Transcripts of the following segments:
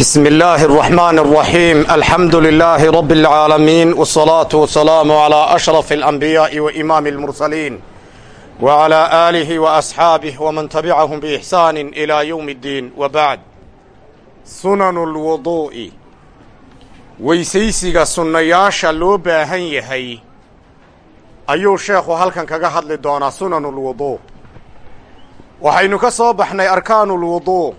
بسم الله الرحمن الرحيم الحمد لله رب العالمين والصلاة والسلام على أشرف الأنبياء وإمام المرسلين وعلى آله وأصحابه ومن تبعهم بإحسان إلى يوم الدين وبعد سنن الوضوء weysaysiga sunnayaasha loo baahan yahay ayuu sheekhu halkan kaga hadli doonaa sunanulwuduu waxaynu ka soo baxnay arkaanulwuduu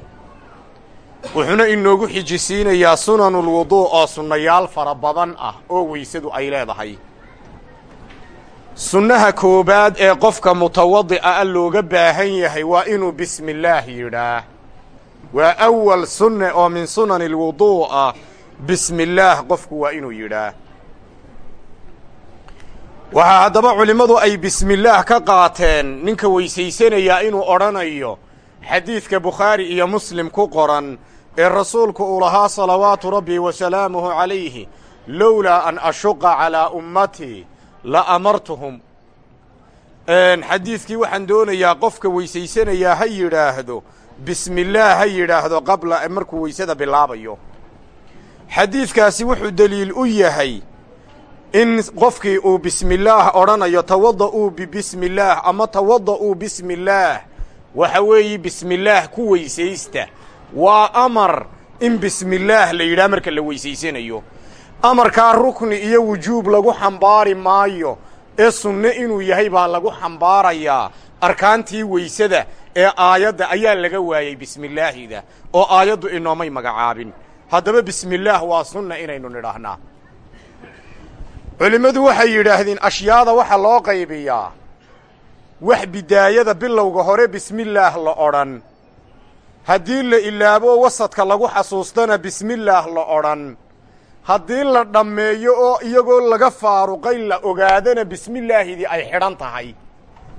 wuxuuna inoogu xijisiinayaa sunanulwuduu oo sunnayaal fara badan ah oo weysadu ay leedahay. Sunnaha koowaad ee qofka mutawadi'a a looga baahan yahay waa inuu bismillaah yidhaah. Waa awal sunne oo min sunani alwuduu ah. Bismillaah qofku waa inuu yidhaah. Waxaa haddaba culimmadu ay bismillaah ka qaateen ninka weysaysanayaa inuu odhanayo xadiidka bukhaari iyo muslim ku qoran ee rasuulku uu lahaa salawaatu rabbi wa salaamuhu calayhi lowlaa an ashuqa calaa ummatii la amartuhum. Xadiidkii waxaan doonayaa qofka weysaysanayaa ha yidhaahdo bismillaah ha yidhaahdo qabla markuu weysada bilaabayo. Xadiidkaasi wuxuu deliil u yahay in qofkii uu bismillaah odhanayo tawada'uu bibismillaah ama tawada'uu bismillaah waxa weeye bismillaah ku weysaysta waa amar in bismillaah la yidhaah marka la weysaysanayo. Amarkaa rukni iyo wujuub lagu xambaari maayo ee sunne inuu yahay baa lagu xambaarayaa arkaantii weysada ee aayadda ayaa laga waayey bismillaahida oo aayaddu inoomay magacaabin. Haddaba bismillaah waa sunna inaynu nidhaahnaa culimmadu waxay yidhaahdeen ashyaada waxa loo qaybiyaa. Wax bidaayada bilowga hore bismillaah la odhan haddii la ilaabo wasadka lagu xasuustana bismillaah la odhan. Haddii la dhammeeyo oo iyagoo laga faaruqay la ogaadana bismillaahidii ay xidhan tahay.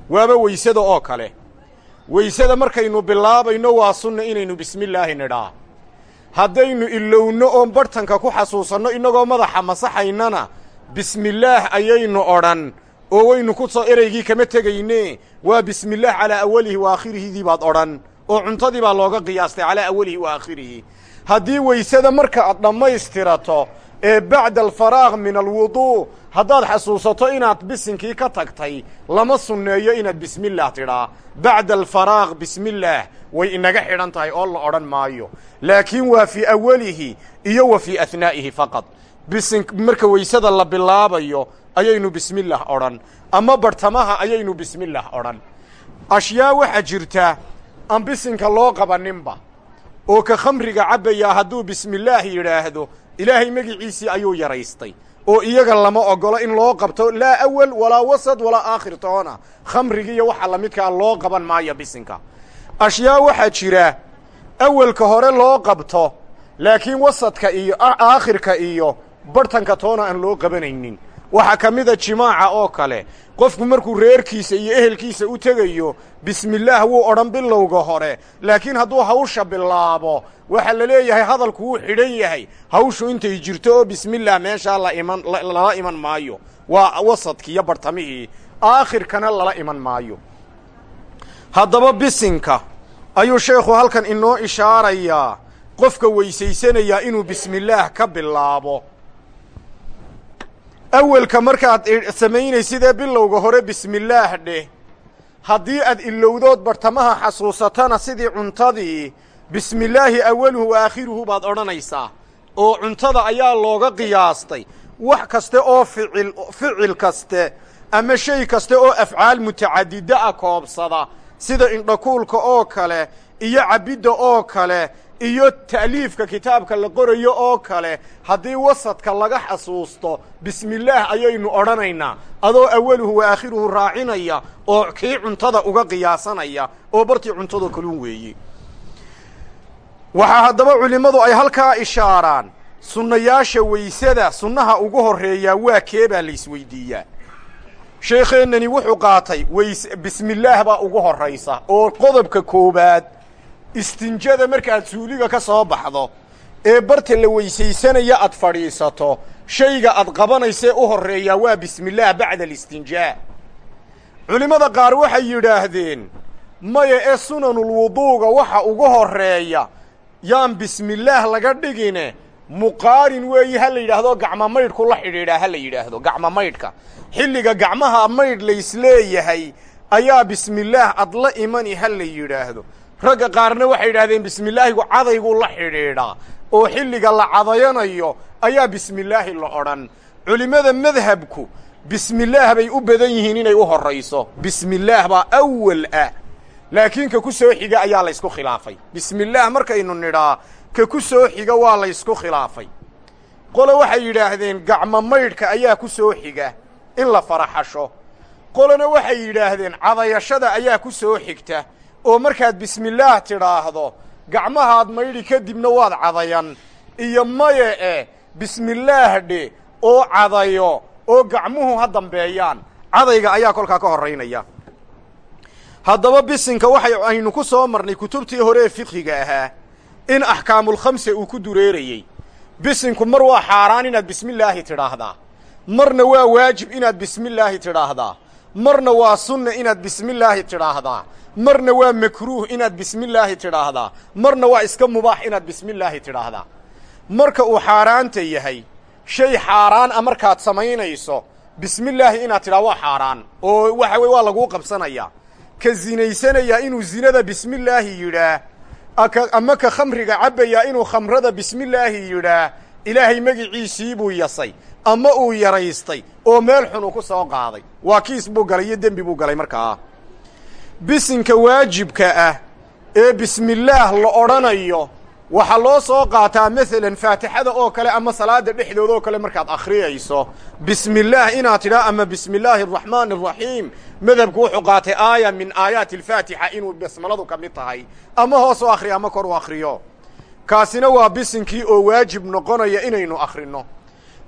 Waaba weysada oo kale. Weysada markaynu bilaabayno waa sunna inaynu bismillaahi nidhaa haddaynu ilowno oon barhtanka ku xasuusanno innagoo madaxa masaxaynana bismillaah ayaynu odhan. Oo waynu ku soo ereygii kama tegayne waa bismillaah calaa awalihi wa aakhirihidii baad odhan oo cuntadii baa looga qiyaastay calaa awalihi wa aakhirihi. Haddii weysada marka aad dhammaystirato ee bacda alfaraaq min alwuduu haddaad xasuusato inaad bisinkii ka tagtay lama sunneeyo inaad bismillaah tidhaa. Bacda alfaraaq bismillaah way inaga xidhan tahay oo la odhan maayo. Laakiin waa fii awalihi iyo wa fii ahnaa'ihi faqad. Bisin marka weysada la bilaabayo ayaynu bismillaah odhan. Ama barhtamaha ayaynu bismillaah odhan. Ashyaa waxaa jirta aan bisinka loo qabaninba oo ka khamriga cabbayaa hadduu bismillaah yidhaahdo ilaahay magiciisii ayuu yaraystay oo iyaga lama ogolo in loo qabto laa awal walaa wasad walaa aakhir toona. Khamrigiiyo waxa lamidkaa loo qaban maayo bisinka. Ashyaa waxaa jira awelka hore loo qabto laakiin wasadka iyo aakhirka iyo barhtanka toona aan loo qabanaynin waxaa ka mida jimaaca oo kale. Qofku markuu reerkiisa iyo ehelkiisa u tegayo bismillaah wuu odhan bilowga hore. Laakiin hadduu hawsha bilaabo waxaa la leeyahay hadalku wuu xidhan yahay. Hawshu intay jirto oo bismillaah meeshaa lala iman maayo. Waa wasadkii iyo bartamihii aakhirkana lala iman maayo. Haddaba bisinka. Ayuu sheekhu halkan inoo ishaarayaa. Qofka weysaysanayaa inuu bismillaah ka bilaabo awelka markaad samaynaysid ee bilowga hore bismillaah dheh haddii aad ilowdood bartamaha xasuusatana sidii cuntadii bismillaahi awaluhu wa aakhiruhu baad odhanaysaa. Oo cuntada ayaa looga qiyaastay. Wax kaste oo ficil ficil kaste ama shay kaste oo afcaal mutacadida a koobsada sida indhakuulka oo kale iyo cabbidda oo kale iyo ta'liifka kitaabka la qorayo oo kale haddii wasadka laga xasuusto bismillaah ayaynu odhanaynaa. Adoo awaluhu wa aakhiruhu raacinaya oo kii cuntada uga qiyaasanaya oo bartii cuntadoo kalun weeye waxaa haddaba culimmadu ay halkaa ishaaraan sunnayaasha weysada sunnaha ugu horreeyaa waa kee baa la isweydiiyaa sheekheennani wuxuu qaatay weys bismillaah baa ugu horraysa oo qodobka koowaad istinjada markaad suuliga ka soo baxdo ee barta la weysaysanaya aad fadhiisato shayga aad qabanaysee u horreeyaa waa bismillaah bacda alistinjaa culimmada qaar waxay yidhaahdeen maya ee sunanulwuduuga waxa ugu horreeya yaan bismillaah laga dhigine muqaarin weeyi ha la yidhaahdo gacma maydhku la xidhiidhaa ha la yidhaahdo gacma maydhka. Xilliga gacmaha maydh laysleeyahay ayaa bismillaah ad la imani ha la yidhaahdo ragga qaarna waxay yidhahdeen bismillaahigu cadaygu la xidhiidhaa oo xilliga la cadayanayo ayaa bismillaahi la odhan. Culimmada madhabku bismillaah bay u badan yihiin inay u horrayso. Bismillaah baa awal ah laakiin ka ku soo xiga ayaa laysku khilaafay. Bismillaah markaynu nidhaa ka ku soo xiga waa laysku khilaafay. Qole waxay yidhaahdeen gacmo maydhka ayaa ku soo xiga in la faraxasho. Qolena waxay yidhaahdeen cadayashada ayaa ku soo xigta oo markaad bismillaah tidhaahdo gacmahaad maydhi kadibna waad cadayan. Iyo maye eh bismillaah dhe oo cadayo oo gacmuhu ha dambeeyaan. Cadayga ayaa kolkaa ka horraynaya. Haddaba bisinka waxay aynu ku soo marnay kutubtii hore ee fiqhiga ahaa in axkaamulkhamse uu ku dureerayey bisinku mar waa xaaraan inaad bismillaahi tidhaahdaa. Marna waa waajib inaad bismillaahi tidhaahdaa marna waa sunna inaad bismillaahi tidhaahdaa. Marna waa makruuh inaad bismillaahi tidhaahdaa. Marna waa iska mubaax inaad bismillaahi tidhaahdaa. Marka uu xaaraanta yahay shay xaaraan a markaad samaynayso bismillaahi inaad tidhaha waa xaaraan. Oo waxa weye waa laguu qabsanayaa. Ka zinaysanayaa inuu zinada bismillaahi yidhaah ama ka khamriga cabbayaa inuu khamrada bismillaahi yidhaah ilaahay magiciisii buu yasay ama uu yaraystay oo meel xun ku soo qaaday. Waa kiis buu galay iyo dembi buu galay markaa. Bisinka waajibka ah ee bismillaah la odhanayo waxaa loo soo qaataa masalan faatixada oo kale ama salaada dhexdooda oo kale markaad akhriyayso. Bismillaah inaad tidhaa ama bismi illaahi araxmaani araxiim madhabku wuxuu qaatay aaya min aayaati alfaatixa inuu basmaladu ka mid tahay. Ama hoos u akhriyo ama kor u akhriyo. Kaasina waa bisinkii oo waajib noqonaya inaynu akhrinno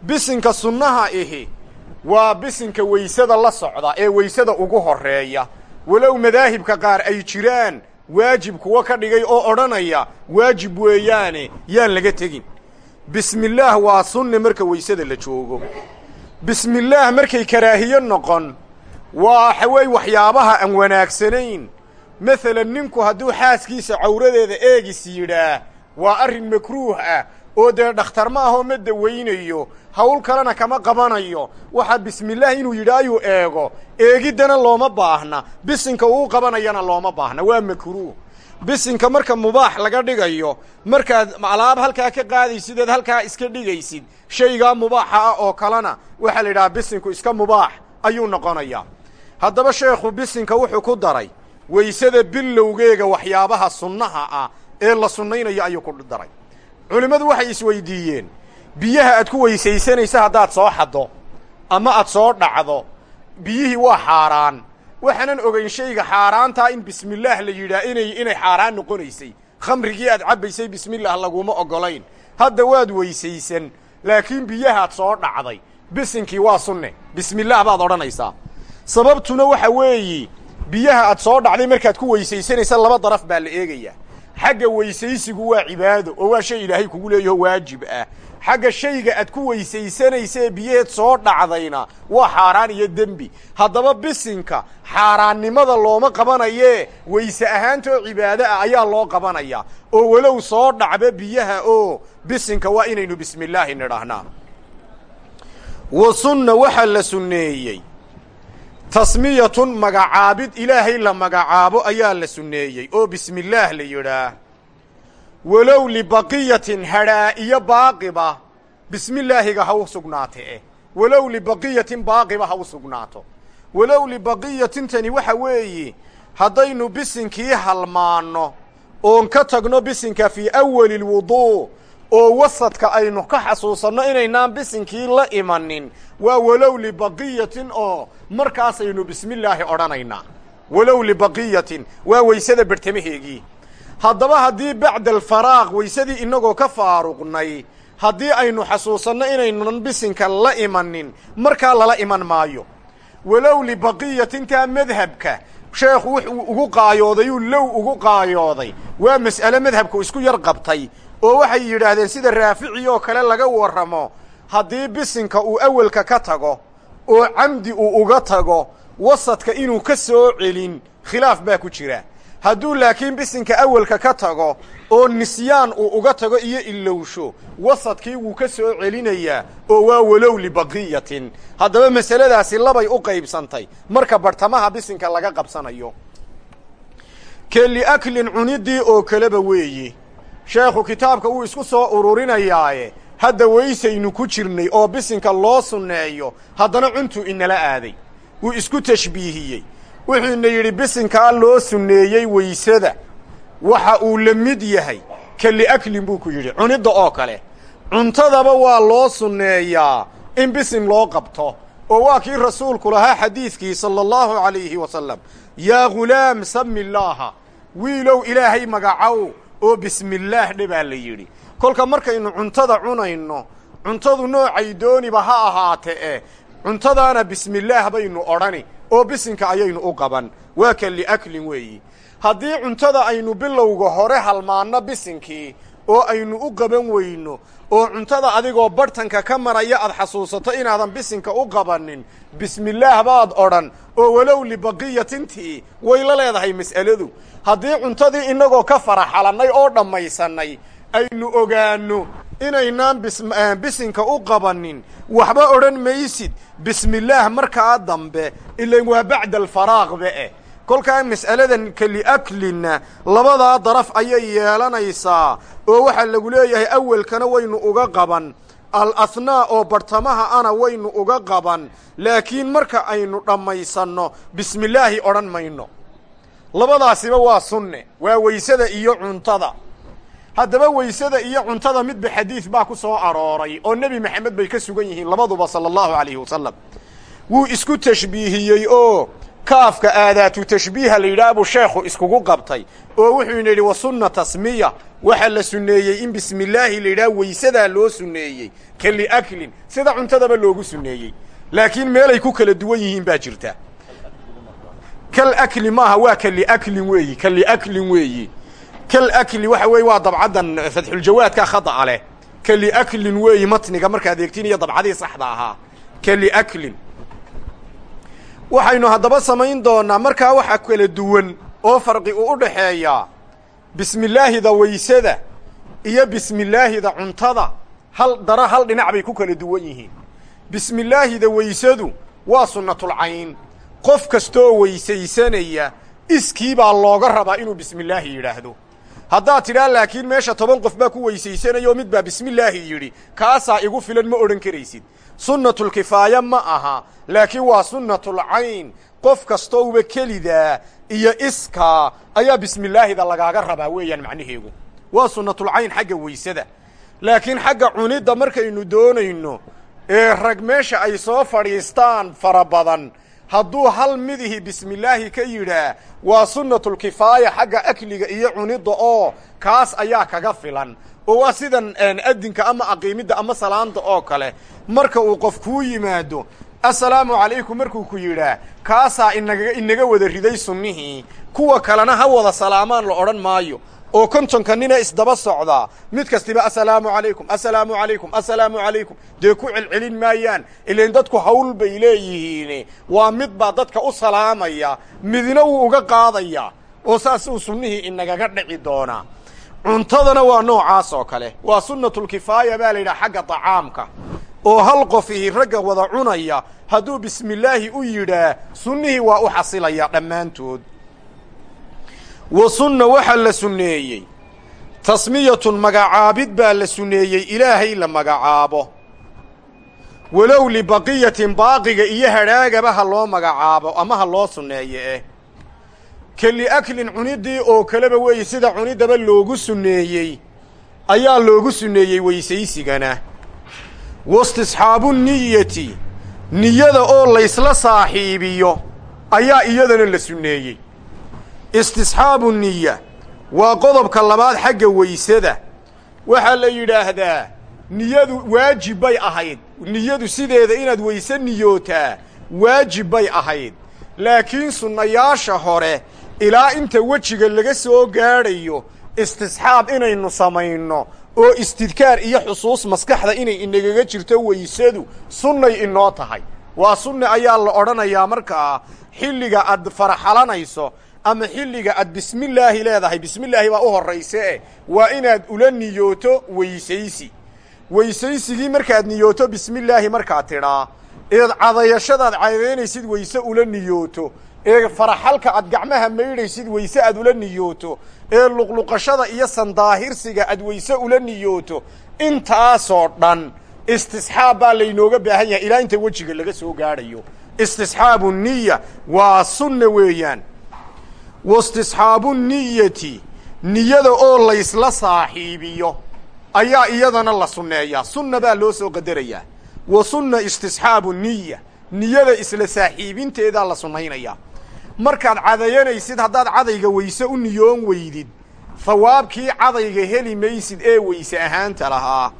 bisinka sunnaha ihi waa bisinka weysada la socda ee weysada ugu horreeya. Walow madaahibka qaar ay jiraan waajib kuwa ka dhigay oo odhanaya waajib weeyaane yaan laga tegin. Bismillaah waa sunne marka weysada la joogo. Bismillaah markay karaahiye noqon waa xawey waxyaabaha aan wanaagsanayn. Masalan ninku hadduu xaaskiisa cawradeeda eegis yidhaah waa arrin makruuh ah oo dee dhakhtar ma ahoo ma dawaynayo hawl kalena kama qabanayo. Waxaa bismillaah inuu yidhi ayuu eego eegiddana looma baahna bisinka uu qabanayana looma baahna. Waa makruuh. Bisinka marka mubaax laga dhigayo markaad alaab halkaa ka qaadaysideed halkaa iska dhigaysid shaygaa mubaaxa ah oo kalena waxaa la yidhaha bisinku iska mubaax ayuu noqonayaa. Haddaba sheekhu bisinka wuxuu ku daray weysada bilowgeega waxyaabaha sunnaha ah ee la sunnaynayo ayuu ku daray culimmadu waxay isweydiiyeen biyaha aad ku weysaysanaysa haddaad soo xaddo ama aad soo dhacdo biyihii waa xaaraan. Waxaanan ogayn shayga xaaraantaa in bismillaah la yidhaah inay inay xaaraan noqonaysay. Khamrigii aad cabbaysay bismillaah laguma oggolayn hadda waad weysaysan laakiin biyahaad soo dhacday. Bisinkii waa sunne. Bismillaah baad odhanaysaa. Sababtuna waxa weeyi biyaha aad soo dhacday markaad ku weysaysanaysa laba daraf baa la eegayaa xagga weysaysigu waa cibaado oo waa shay ilaahay kugu leeyaho waajib ah. Xagga shayga aad ku weysaysanaysa ee biyaheed soo dhacdayna waa xaaraan iyo dembi. Haddaba bisinka xaaraannimada looma qabanayee weyse ahaantoo cibaado ah ayaa loo qabanayaa oo walow soo dhacba biyaha oo bisinka waa inaynu bismillaahi nidhaahnaa wa sunna waxaa la sunneeyey tasmiyatun magacaabid ilaahay la magacaabo ayaa la sunneeyey. Oo bismillaah la yidhaah walow libaqiyatin hadhaa iyo baaqiba bismillaahiga ha u sugnaate. Eh walow libaqiyatin baaqiba ha u sugnaato. Walow libaqiyatintani waxa weeye haddaynu bisinkii halmaanno oon ka tagno bisinka fii awali lwuduu oo wasadka aynu ka xasuusanno inaynaan bisinkii la imanin. Waa walow libaqiyatin oo markaasaynu bismillaahi odhanaynaa. Walow libaqiyatin waa weysada bertamaheegii haddaba haddii bacda alfaraaq weysadii innagoo ka faaruqnay haddii aynu xasuusanno inaynan bisinka la imanin markaa lala iman maayo. Walow libaqiyatintaa madhabka sheekhu wuxuu ugu qaayoodayuu low ugu qaayooday. Waa mas'ale madhabku isku yar qabtay oo waxay yidhaahdeen sida raafici oo kale laga warramo haddii bisinka uu awelka ka tago oo camdi uu uga tago wasadka inuu ka soo celin khilaaf baa ku jira. Hadduu laakiin bisinka awalka ka tago oo nisyaan uu uga tago iyo ilowsho wasadkii wuu ka soo celinayaa oo waa walow libaqiyatin haddaba masaladaasi labay u qaybsantay marka bartamaha bisinka laga qabsanayo. Keli aklin cuniddii oo kaleba weeyi sheekhu kitaabka wuu isku soo ururinayaaye. Hadda weysaynu ku jirnay oo bisinka loo sunneeyo haddana cuntuu inala aaday. Wuu isku tashbiihiyey. Wuxuuna yidhi bisinkaa loo sunneeyey weysada waxa uu la mid yahay. Keli aklin buu ku yidhi cunidda oo kale. Cuntadaba waa loo sunneeyaa in bisin loo qabto. Oo waa kii rasuulku lahaa xadiidkii sala allahu calayhi wasalam yaa ghulaam sami illaaha wiilow ilaahay magacow oo bismillaah dhe baa la yidhi. Kolka markaynu cuntada cunayno cuntadu noocay dooniba ha ahaate eh cuntadaana bismillaah baynu odhani oo bisinka ayaynu u qaban. Waa kan liaklin weeyi. Haddii cuntada aynu bilowga hore halmaanno bisinkii oo aynu u qaban weyno oo cuntada adigoo bartanka ka maraya aad xasuusato inaadan bisinka u qabanin. Bismillaah baad odhan oo walow libaqiyatintii way la leedahay mas'aladu. Haddii cuntadii innagoo ka faraxalannay oo dhammaysannay aynu ogaanno inaynaan bisinka u qabanin. Waxba odhan maysid. Bismillaah markaa dambe ilan waa bacda alfaraaqba eh kolkaa mas'aladan keliaklinna labadaa daraf ayay yeelanaysaa oo waxaa lagu leeyahay awelkana waynu uga qaban. Al athnaa oo bartamaha ana waynu uga qaban. Laakiin marka aynu dhammaysanno bismillaahi odhan mayno. Labadaasiba waa sunne waa weysada iyo cuntada. Haddaba weysada iyo cuntada midba xadiid baa ku soo arooray oo nebi maxamed bay ka sugan yihiin labaduba sala allahu calayhi wasalam wuu isku tashbiihiyey oo kaafka aadaatu tashbiiha la yidhaah buu sheekhu iskugu qabtay oo wuxuuna yidhi wa sunna tasmiya. Waxaa la sunneeyey in bismillaahi la yidhaah loo sunneeyey ka liaklin sida cuntadaba loogu sunneeyey. Laakiin meelay ku kala duwan yihiin baa jirta. Kal akli maaha waa ka liaklin weeyi ka liaklin weeyi. Kal akli waxa weeye waa dabcaddan fatxuljawaadka khada'a leh. Ka liaklin weeyi matniga markaad eegtiin iyo dabcadii saxda ahaa. Ka liaklin waxaynu haddaba samayn doonnaa markaa waxa kala duwan oo farqi uu u dhaxeeyaa bismillaahida weysada iyo bismillaahida cuntada. Hal dara hal dhinac bay ku kala duwan yihiin. Bismillaahida weysadu waa sunnatulcayn qof kastoo weysaysanaya iskii baa looga rabaa inuu bismillaahi yidhaahdo. Haddaad tidhaa laakiin meesha toban qof baa ku weysaysanaya mid baa bismillaahi yidhi kaasaa igu filan ma odhan karaysid sunnatulkifaaya ma aha laakiin waa sunnatulcayn. Qof kastouba kelidaa iyo iskaa ayaa bismillaahida lagaaga rabaa weeyaan macnaheegu waa sunnatulcayn xagga weysada. Laakiin xagga cunidda markaynu doonayno ee rag meesha ay soo fadhiistaan fara badan hadduu hal midihi bismillaahi ka yidhaa waa sunnatulkifaaya xagga akliga iyo cunidda oo kaas ayaa kaga filan oo waa sidan adinka ama aqiimidda ama salaanta oo kale. Marka uu qof kuu yimaado assalaamu calaykum markuu ku yidhaa kaasaa inaga inaga wada riday sunnihii kuwa kalena ha wada salaamaan la odhan maayo. Oo kontonka nina isdaba socdaa mid kastiba assalaamu calaykum assalaamu calaykum assalaamu calaykum. Dee ku celcelin maayaan ilain dadku hawl bay leeyihiin. Waa mid baa dadka u salaamaya midna wuu uga qaadayaa oo saas uu sunnihii inagaga dhici doonaa cuntadana waa noocaas oo kale. Waa sunnatulkifaaya baa la yidhaha xagga dacaamka oo hal qofihi ragga wada cunaya hadduu bismillaahi u yidhaa sunnihii waa u xasilaya dhammaantood. Wa sunna waxaa la sunneeyey. Tasmiyatun magacaabid baa la sunneeyey ilaahay la magacaabo. Walow libaqiyatin baaqiga iyo hadhaagaba ha loo magacaabo ama ha loo sunneeye. eh ka liaklin cuniddii oo kaleba weeye sida cuniddaba loogu sunneeyey ayaa loogu sunneeyey weysaysigana. Wastisxaabu niyati niyada oo laysla saaxiibiyo ayaa iyadana la sunneeyey. Istisxaabu niya waa qodobka labaad xagga weysada. Waxaa la yidhaahdaa niyadu waajib bay ahayd. Niyadu sideeda inaad weyse niyootaa waajib bay ahayd. Laakiin sunnayaasha hore ilaa inta wejiga laga soo gaadhayo istisxaab inaynu samayno oo istidkaar iyo xusuus maskaxda inay inagaga jirto weysadu sunnay inoo tahay. Waa sunne ayaa la odhanayaa markaa xilliga aad faraxalanayso ama xilliga aad bismillaahi leedahay bismillaahi baa u horrayse eh waa inaad ula niyooto weysaysi. Weysaysigii markaad niyooto bismillaahi markaad tidhaa eed cadayashadaad cadaynaysid weyse ula niyooto ee faraxalka aad gacmaha maydhaysid weyse aad ula niyooto ee luqluqashada iyo sandaahirsiga aad weyse ula niyooto intaasoo dhan istisxaab baa laynooga baahan yahay. Ilaa inta wejiga laga soo gaadhayo. Istisxaabu niya waa sunna weeyaan. Wastisxaabu niyati niyada oo laysla saaxiibiyo ayaa iyadana la sunneeyaa. Sunna baa loo soo qadarayaa. Wa sunna istisxaabu niya niyada isla saaxiibinteedaa la sunnaynayaa markaad cadayanaysid haddaad cadayga weyse u niyoon weydid hawaabkii cadayga heli maysid ee weyse ahaanta lahaa.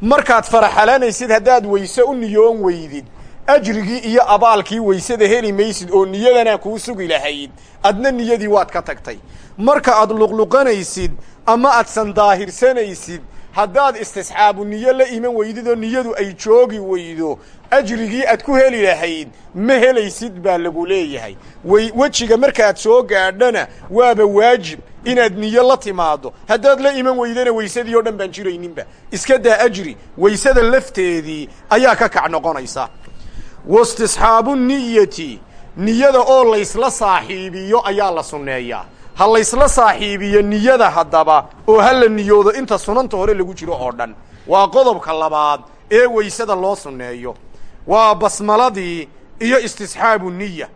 Markaad faraxalanaysid haddaad weyse u niyoon weydid ajrigii iyo abaalkii weysada heli maysid oo niyadanaa kuu sugi lahayd adna niyadii waad ka tagtay. Marka aad luqluqanaysid ama aad sandaahirsanaysid haddaad istisxaabu niyo la iman weydid oo niyadu ay joogi weydo ajrigii aad ku heli lahayd ma helaysid baa lagu leeyahay. Wejiga markaad soo gaadhana waaba waajib inaad niyo la timaaddo. Haddaad la iman weydana weysadii oo dhan baan jirayninba. Iska daa ajri weysada lafteedii ayaa ka kac noqonaysa. Wastisxaabu niyati niyada oo laysla saaxiibiyo ayaa la sunneeyaa ha laysla saaxiibiyo niyada haddaba oo ha niyoodo inta sunanta hore lagu jiro oo dhan. Waa qodobka labaad ee weysada loo sunneeyo. Waa basmaladii iyo istisxaabu niya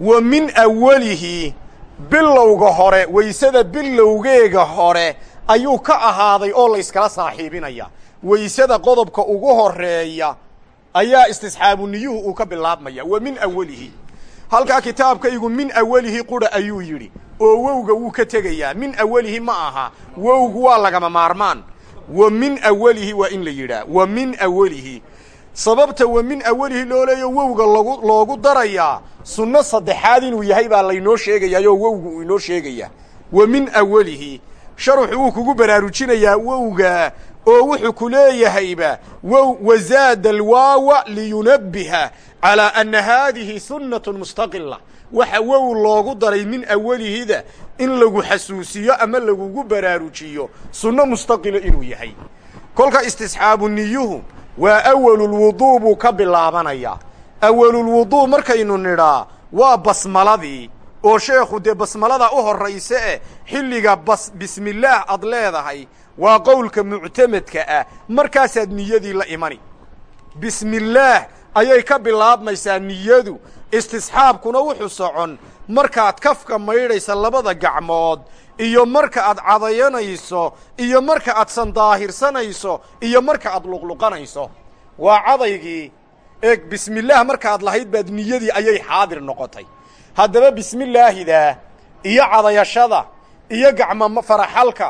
wa min awalihi bilowga hore weysada bilowgeega hore ayuu ka ahaaday oo layskala saaxiibinaya. Weysada qodobka ugu horreeya ayaa istisxaabu niyuhu uu ka bilaabmaya. Wa min awalihi halkaa kitaabkaygu min awalihi qura ayuu yidhi oo wowga wuu ka tegayaa. Min awalihi ma aha wowgu waa lagama maarmaan. Wa min awalihi waa in la yidhaah wa min awalihi. Sababta wa min awalihi loo leeyo wowga logu loogu darayaa sunno saddexaad inuu yahay baa laynoo sheegayaayoo wowgu uu inoo sheegayaa. Wa min awalihi sharuxu wuu kugu baraarujinayaa wowga oo wuxuu ku leeyahayba wow wazaada alwaawa liyunabbiha calaa anna haadihi sunnatun mustaqila waxa wow loogu daray min awalihida in lagu xasuusiyo ama lagugu baraarujiyo. Sunno mustaqila inuu yahay. Kolka istisxaabu niyuhu waa awalulwuduu buu ka bilaabanayaa awalulwuduu markaynu nidhaa waa basmaladii. Oo sheekhu dee basmalada u horrayse eh xilliga bas bismillaah ad leedahay waa qowlka muctamadka ah. Markaasaad niyadii la imani. Bismillaah ayay ka bilaabmaysaa niyadu. Istisxaabkuna wuxuu socon markaad kafka maydhaysa labada gacmood iyo marka aad cadayanayso iyo marka aad sandaahirsanayso iyo marka aad luqluqanayso. Waa cadaygii. Eeg bismillaah markaad lahayd baad niyadii ayay xaadir noqotay. Haddaba bismillaahidaa iyo cadayashada iyo gacmo faraxalka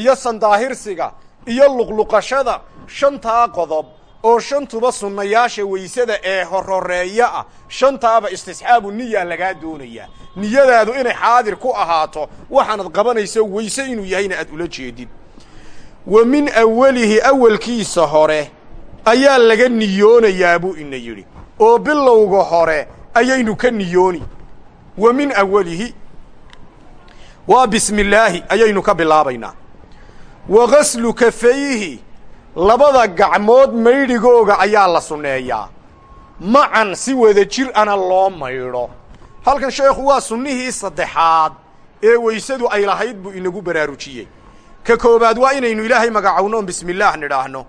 iyo sandaahirsiga iyo luqluqashada shantaa qodob oo shantuba sunnayaasha weysada ee horhoreeya ah shantaaba istisxaabu niyaa lagaa doonayaa. Niyadaadu inay xaadir ku ahaato waxaanad qabanayso weyse inuu yahayna aad ula jeedid wa min awalihi awalkiisa hore ayaa laga niyoonayaa buu ina yidhi. Oo bilowga hore ayaynu ka niyooni wa min awalihi waa bismillaahi ayaynu ka bilaabaynaa. Wa gaslu kafayhi labada gacmood maydhigooga ayaa la sunneeyaa macan si wada jir ana loo maydho. Halkan sheekhu waa sunnihii saddexaad ee weysadu ay lahayd buu inagu baraarujiyey. Ka koowaad waa inaynu ilaahay magacownoon bismillaah nidhaahno.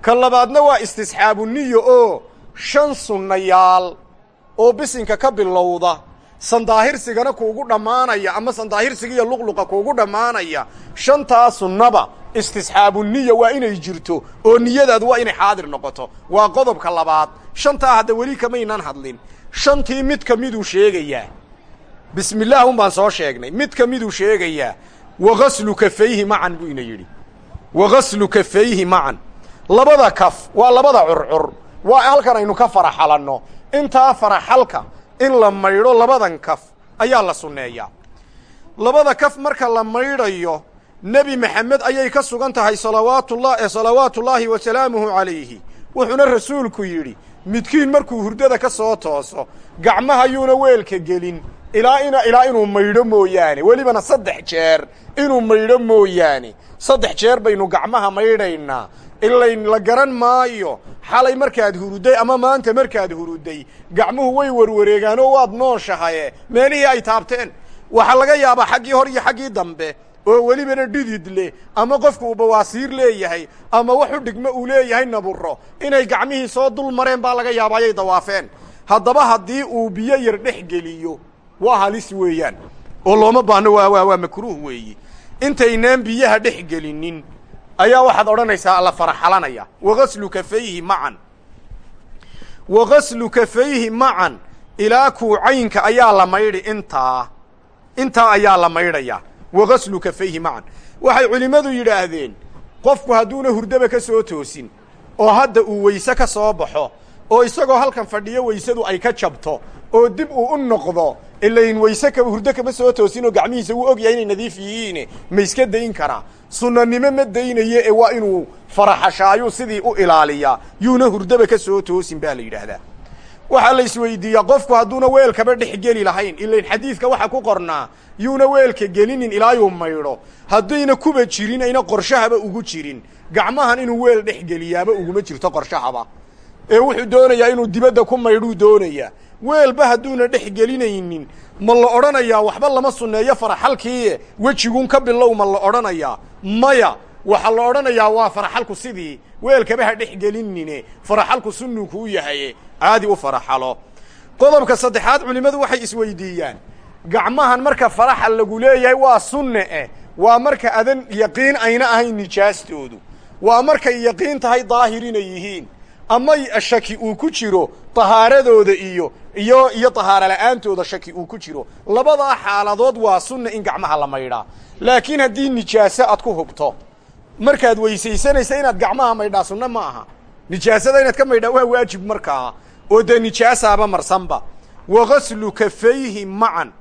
Ka labaadna waa istisxaabu niya oo shan sunnayaal oo bisinka ka bilowda. Sandaahirsigana kuugu dhammaanaya ama sandaahirsiga iyo luqluqa kuugu dhammaanaya. Shantaa sunnaba istisxaabu niya waa inay jirto oo niyadaadu waa inay xaadir noqoto. Waa qodobka labaad. Shantaa hadda weli kamaynaan hadlin. Shantii mid ka miduu sheegayaa bismillaah un baan soo sheegnay. Mid ka miduu sheegayaa wa gaslu kafayhi macan buu ina yidhi. Wa gaslu kafayhi macan labada kaf waa labada curcur. Waa halkan aynu ka faraxalanno. Intaa faraxalka in la maydho labadan kaf ayaa la sunneeyaa. Labada kaf marka la maydhayo nebi maxamed ayay ka sugan tahay salawaatullah salawaatullaahi wa salaamuhu calayhi wuxuuna rasuulku yidhi midkiin markuu hurdada ka soo tooso gacmahayuuna weelka gelin. Ilaa ina ilaa inuu maydho mooyaane. Welibana saddex jeer inuu maydho mooyaane. Saddex jeer baynu gacmaha maydhaynaa. Ilayn la garan maayo. Xalay markaad huruday ama maanta markaad huruday gacmuhu way warwareegaanoo waad nooshahaye. Meelihii ay taabteen. Waxaa laga yaabaa xaggii hor iyo xaggii dambe oo welibana dhidid leh ama qofku uu bawaasiir leeyahay ama waxu dhigmo uu leeyahay naburo. Inay gacmihii soo dul mareen baa laga yaaba ayay dawaafeen. Haddaba haddii uu biyo yar dhex geliyo waa halis weeyaan. Oo looma baahno waa waa waa makruuh weeyi. Intaynaan biyaha dhex gelinin ayaa waxaad odhanaysaa la faraxalanaya. Wagaslu kafayhi macan. Wagaslu kafayhi macan. Ilaa kuucaynka ayaa la maydhi intaa. Intaa ayaa la maydhayaa wagaslu kafayhi macan waxay culimmadu yidhaahdeen qofku hadduuna hurdaba ka soo toosin oo hadda uu weyse ka soo baxo oo isagoo halkan fadhiyo weysadu ay ka jabto oo dib uu u noqdo ilayn weyse ka hurdo kama soo toosin oo gacmihiisa wuu ogyahay inay nadiif yihiine ma iska dayn karaa sunnanimo ma daynaye ee waa inuu faraxashaayuu sidii u ilaaliyaa yuuna hurdaba ka soo toosin baa la yidhaahdaa waxaa la isweydiiyaa qofku hadduuna weelkaba dhex geli lahayn ilayn xadiidka waxa ku qornaa yuuna weelka gelinin ilaayuu maydho. Haddayna kuba jirin ayna qorshahaba ugu jirin. Gacmahan inuu weel dhex geliyaaba uguma jirto qorshahaba. Ee wuxuu doonayaa inuu dibadda ku maydhuu doonayaa. Weelba hadduuna dhex gelinaynin ma la odhanayaa waxba lama sunneeyo faraxalkiie wejigun ka bilow ma la odhanayaa. Maya waxaa la odhanayaa waa faraxalku sidii weelkaba ha dhex gelinine faraxalku sunnuu kuu yahaye caadi u faraxalo qodobka saddexaad culimmadu waxay isweydiiyaan gacmahan marka faraxal lagu leeyahay waa sunne eh waa marka adan yaqiin ayna ahayn nijaastoodu. Waa markay yaqiin tahay daahir inay yihiin. Ama shaki uu ku jiro tahaaradooda iyo iyo iyo tahaaro la'aantooda shaki uu ku jiro. Labadaa xaaladood waa sunna in gacmaha la maydhaa laakiin haddii nijaaso aad ku hubto markaad weysaysanaysa inaad gacmaha maydhaa sunno ma aha. Nijaasada inaad ka maydhaa waa waajib markaa. Oo dee nijaasaaba marsanba. Wagaslu kafayhi macan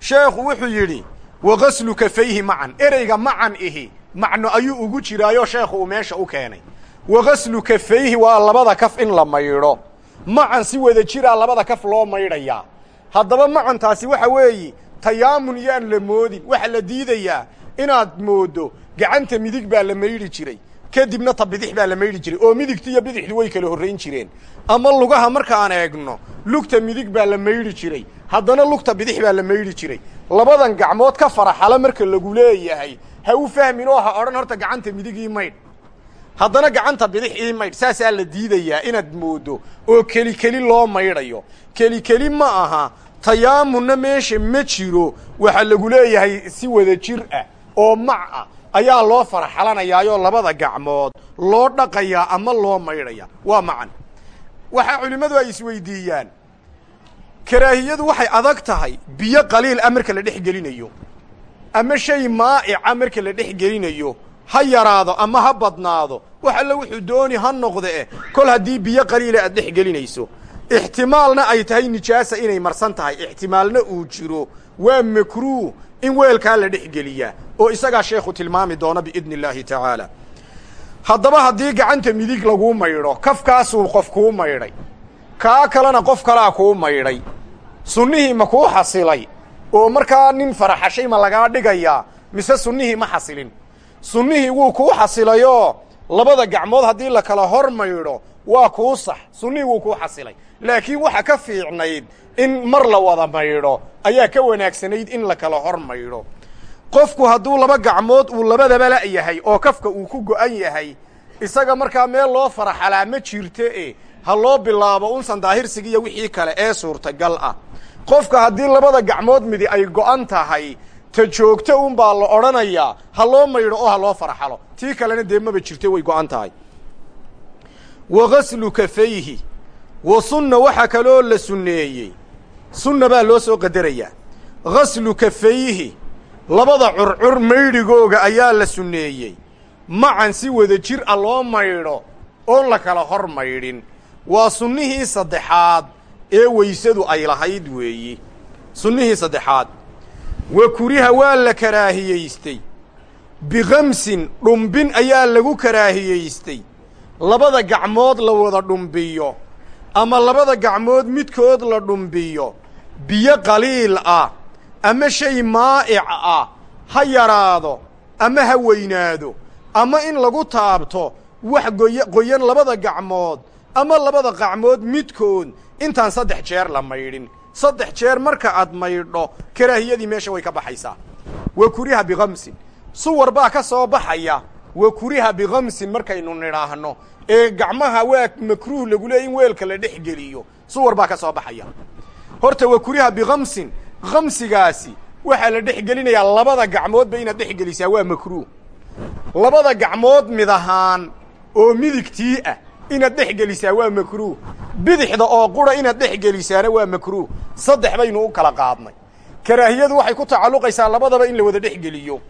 sheekhu wuxuu yidhi wagaslu kafayhi macan ereyga macan ihi macno ayuu ugu jiraayo sheekhu uu meesha u keenay. Wagaslu kafayhi waa labada kaf in la maydho. Macan si wada jiraa labada kaf loo maydhayaa haddaba macantaasi waxa weeye tayaamun yaan la moodin. Waxa la diidayaa inaad mooddo gacanta midig baa la maydhi jiray. Kadibna ta bidix baa la maydhi jiray. Oo midigtu iyo bidixdu way kala horrayn jireen. Ama lugaha markaan eegno lugta midig baa la maydhi jiray. Haddana lugta bidix baa la maydhi jiray. Labadan gacmood ka faraxala marka lagu leeyahay. Ha u fahmin oo ha odhan horta gacanta midig ii maydh. Haddana gacanta bidix ii maydh. Saasaa la diidayaa inaad mooddo oo keli keli loo maydhayo. Keli keli ma aha. Tayaamunna meesha ma jiro. Waxaa lagu leeyahay si wada jir ah oo mac ah ayaa loo faraxalanayaayoo labada gacmood loo dhaqayaa ama loo maydhaya. Waa macan waxaa culimmadu ay isweydiiyaan. Karaahiyadu waxay adag tahay biyo qaliil ah marka la dhex gelinayo ama shay maa'ica marka la dhex gelinayo ha yaraado ama ha badnaado. Wax alle wuxuu dooni ha noqde eh kol haddii biyo qaliila aad dhex gelinayso. Ixtimaalna ay tahay nijaasa inay marsan tahay. Ixtimaalna uu jiro. Waa makruuh in weelkaa la dhex geliyaa oo isagaa sheekhu tilmaami doona biidni illaahi tacaala. Haddaba haddii gacanta midig laguu maydho kafkaasuu qof kuu maydhay. Kaa kalena qof kalaa kuu maydhay. Sunnihii ma kuu xasilay. Oo markaa nin faraxashay ma lagaa dhigayaa mise sunnihii ma xasilin. Sunnihii wuu kuu xasilayoo labada gacmood haddii la kala hor maydho waa kuu sax. Sunnihii wuu kuu xasilay. Laakiin waxa ka fiicnayd in mar la wada maydho ayaa ka wanaagsanayd in la kala hor maydho qofku hadduu laba gacmood uu labadaba la' yahay oo kafka uu ku go'an yahay isaga markaa meel loo faraxalaa ma jirto e ha loo bilaabo unsan daahirsigiiyo wixii kale ee suurtagal ah. Qofka haddii labada gacmood midi ay go'an tahay ta joogto unbaa la odhanayaa ha loo maydho oo ha loo faraxalo. Tii kalena dee maba jirto way go'an tahay. Wa gaslu kafayhi wa sunna waxaa kaloo la sunneeyey. Sunna baa loo soo qadarayaa. Gaslu kafayhi labada curcur maydhigooga ayaa la sunneeyey. Macan si wada jir a loo maydho oon la kala hor maydhin. Waa sunnihii saddexaad ee weysadu ay lahayd weeyi. Sunnihii saddexaad. Wa kuriha waa la karaahiyaystay bikamsin dhumbin ayaa lagu karaahiyaystay labada gacmood la wada dhumbiyo ama labada gacmood midkood la dhumbiyo. Biyo qaliil ah ama shay maa'ic ah ha yaraado ama ha weynaado ama in lagu taabto wax goy qoyan labada gacmood ama labada qacmood midkood intaan saddex jeer la maydhin. Saddex jeer marka aad maydho karaahiyadii meesha way ka baxaysaa. Wa kuriha bikamsin suwar baa ka soo baxaya wa kuriha bikamsin markaynu nidhaahno. Ee gacmaha waa makruuh lagu leeyay in weelka la dhex geliyo. Suwar baa ka soo baxaya. Horta wa kuriha kamsigaasi waxaa la dhex gelinayaa labada gacmoodba inaad dhex gelisaa waa makruuh. Labada gacmood mid ahaan oo midigtii ah inaad dhex gelisaa waa makruuh. Bidixda oo qura inaad dhex waa makruuh. Saddex baynu u kala qaadnay. Karaahiyadu waxay ku tacalluqaysaa labadaba in la wada dhex geliyo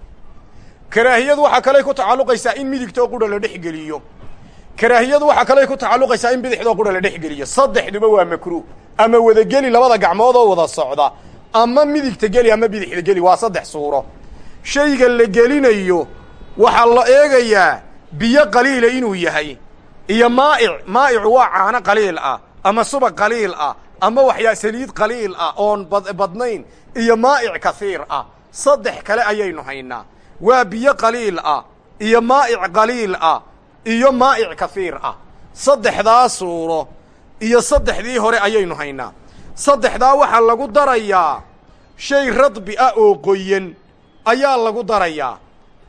karaahiyadu waxaa kaley ku tacalluqaysaa in midigtoo qura la dhex geliyo karaahiyadu waxaa kaley ku tacalluqaysaa in bidixdoo qura la dhex geliyo saddexduba waa makruuh. Ama wadageli labada gacmood oo wada socda ama midigta geli ama bidixda geli waa saddex suuro. Shayga la gelinayo waxaa la eegayaa biyo qaliila inuu yahay iyo maa'ic maa'icu waa caano qaliil ah ama subag qaliil ah ama waxyaa saliid qaliil ah oon badnayn iyo maa'ic kasiir ah. Saddex kale ayaynu haynaa. Waa biyo qaliil ah iyo maa'ic qaliil ah iyo maa'ic kasiir ah. Saddexdaa suuro iyo saddexdii hore ayaynu haynaa saddexdaa waxaa lagu darayaa. Shay radbi ah oo qoyan ayaa lagu darayaa.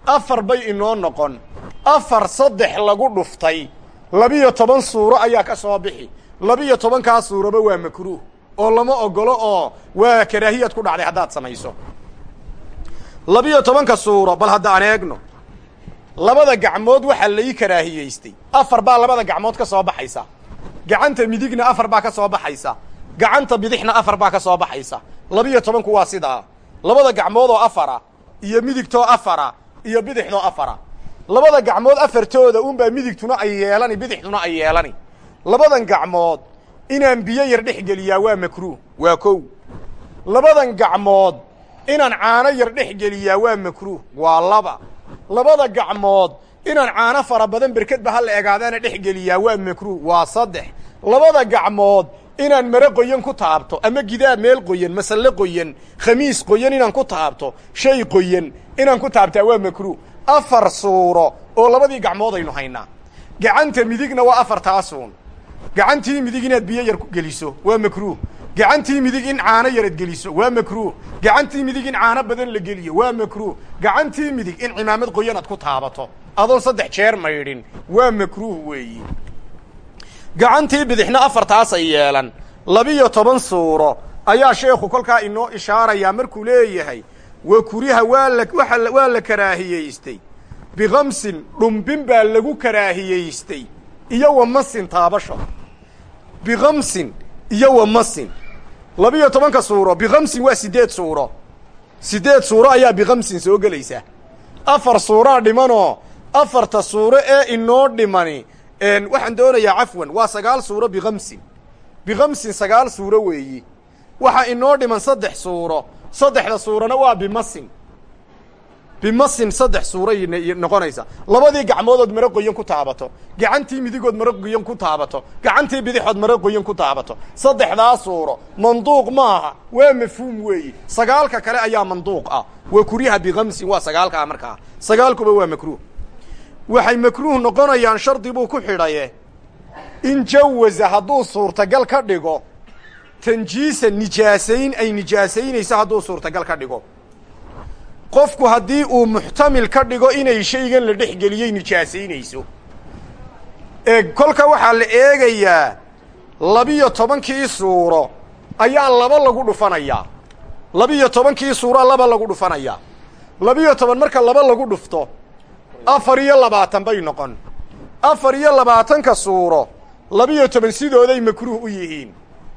Afar bay inoo noqon. Afar saddex lagu dhuftay. Labiyo toban suuro ayaa ka soo bixi. Labiyo tobankaa suuroba waa makruuh. Oo lama ogolo oo waa karaahiyad ku dhacday haddaad samayso. Labiyo tobanka suuro bal hadda aan eegno labada gacmood waxaa lai karaahiyeystay. Afar baa labada gacmood ka soo baxaysa. Gacanta midigna afar baa ka soo baxaysa gacanta bidixna afar baa ka soo baxaysa. Labiyo tobanku waa sidaa. Labada gacmood oo afara iyo midigtoo afara iyo bidixdoo afara. Labada gacmood afartooda unbaa midigtuna ay yeelani bidixduna ay yeelani. Labadan gacmood inaan biyo yar dhex geliyaa waa makruuh waa kow. Labadan gacmood inaan caano yar dhex geliyaa waa makruuh waa laba. Labada gacmood inaan caano fara badan berkedba ha la egaadaana dhex geliyaa waa makruuh waa saddex. Labada gacmood inaan mare qoyan ku taabto ama gidaar meel qoyan masalle qoyan khamiis qoyan inaan ku taabto shay qoyan inaan ku taabtaa waa makruuh. Afar suuro oo labadii gacmood aynu haynaa. Gacanta midigna waa afartaasuun gacantii midig inaad biyo yar ku geliso waa makruuh. Gacantii midig in caano yarad geliso waa makruuh. Gacantii midig in caano badan la geliyo waa makruuh. Gacantii midig in cimaamad qoyan aad ku taabato. Adoon saddex jeer maydhin waa makruuh weeyi gacantii bidixna afartaasay yeelan. Labiyo toban suuro. Ayaa sheekhu kolkaa inoo ishaarayaa markuu leeyahay wa kuriha waa la waa waa la karaahiyeystay. Bikamsin dhumbin baa lagu karaahiyeystay. Iyo wa masin taabasho. Bikamsin iyo wa masin. Labiyo tobanka suuro. Bikamsin waa siddeed suuro. Siddeed suuro ayaa bikamsin soo gelaysa. Afar suuraa dhimanoo afarta suuro ee inoo dhimani waxaan doonayaa cafwan waa sagaal suuro bikamsin bikamsin sagaal suuro weeyi. Waxaa inoo dhiman saddex suuro. Saddexda suurona waa bimasin. Bimasin saddex suuray noqonaysa. Labadii gacmoodood maro qoyan ku taabato. Gacantii midigood maro qoyan ku taabato. Gacantii bidixood maro qoyan ku taabato. Saddexdaa suuro. Manduuq maaha. Waa mafhuum weeyi. Sagaalka kale ayaa manduuq ah. Wa kuriha bikamsin waa sagaalkaa markaa. Sagaalkuba waa makruuh waxay makruuh noqonayaan shardi buu ku xidhaye. In jawaza hadduu suurtagal ka dhigo tanjiisa nijaasayn ay nijaasaynayso hadduu suurtagal ka dhigo. Qofku haddii uu muxtamil ka dhigo inay shaygan la dhex geliyey nijaasaynayso ee kolka waxaa la eegayaa labiyo tobankii suuro ayaa laba lagu dhufanayaa labiyo tobankii suuro laba lagu dhufanayaa labiyo toban marka laba lagu dhufto afar iyo labaatan bay noqon. Afar iyo labaatanka suuro labiyo toban sidooday makruuh u yihiin.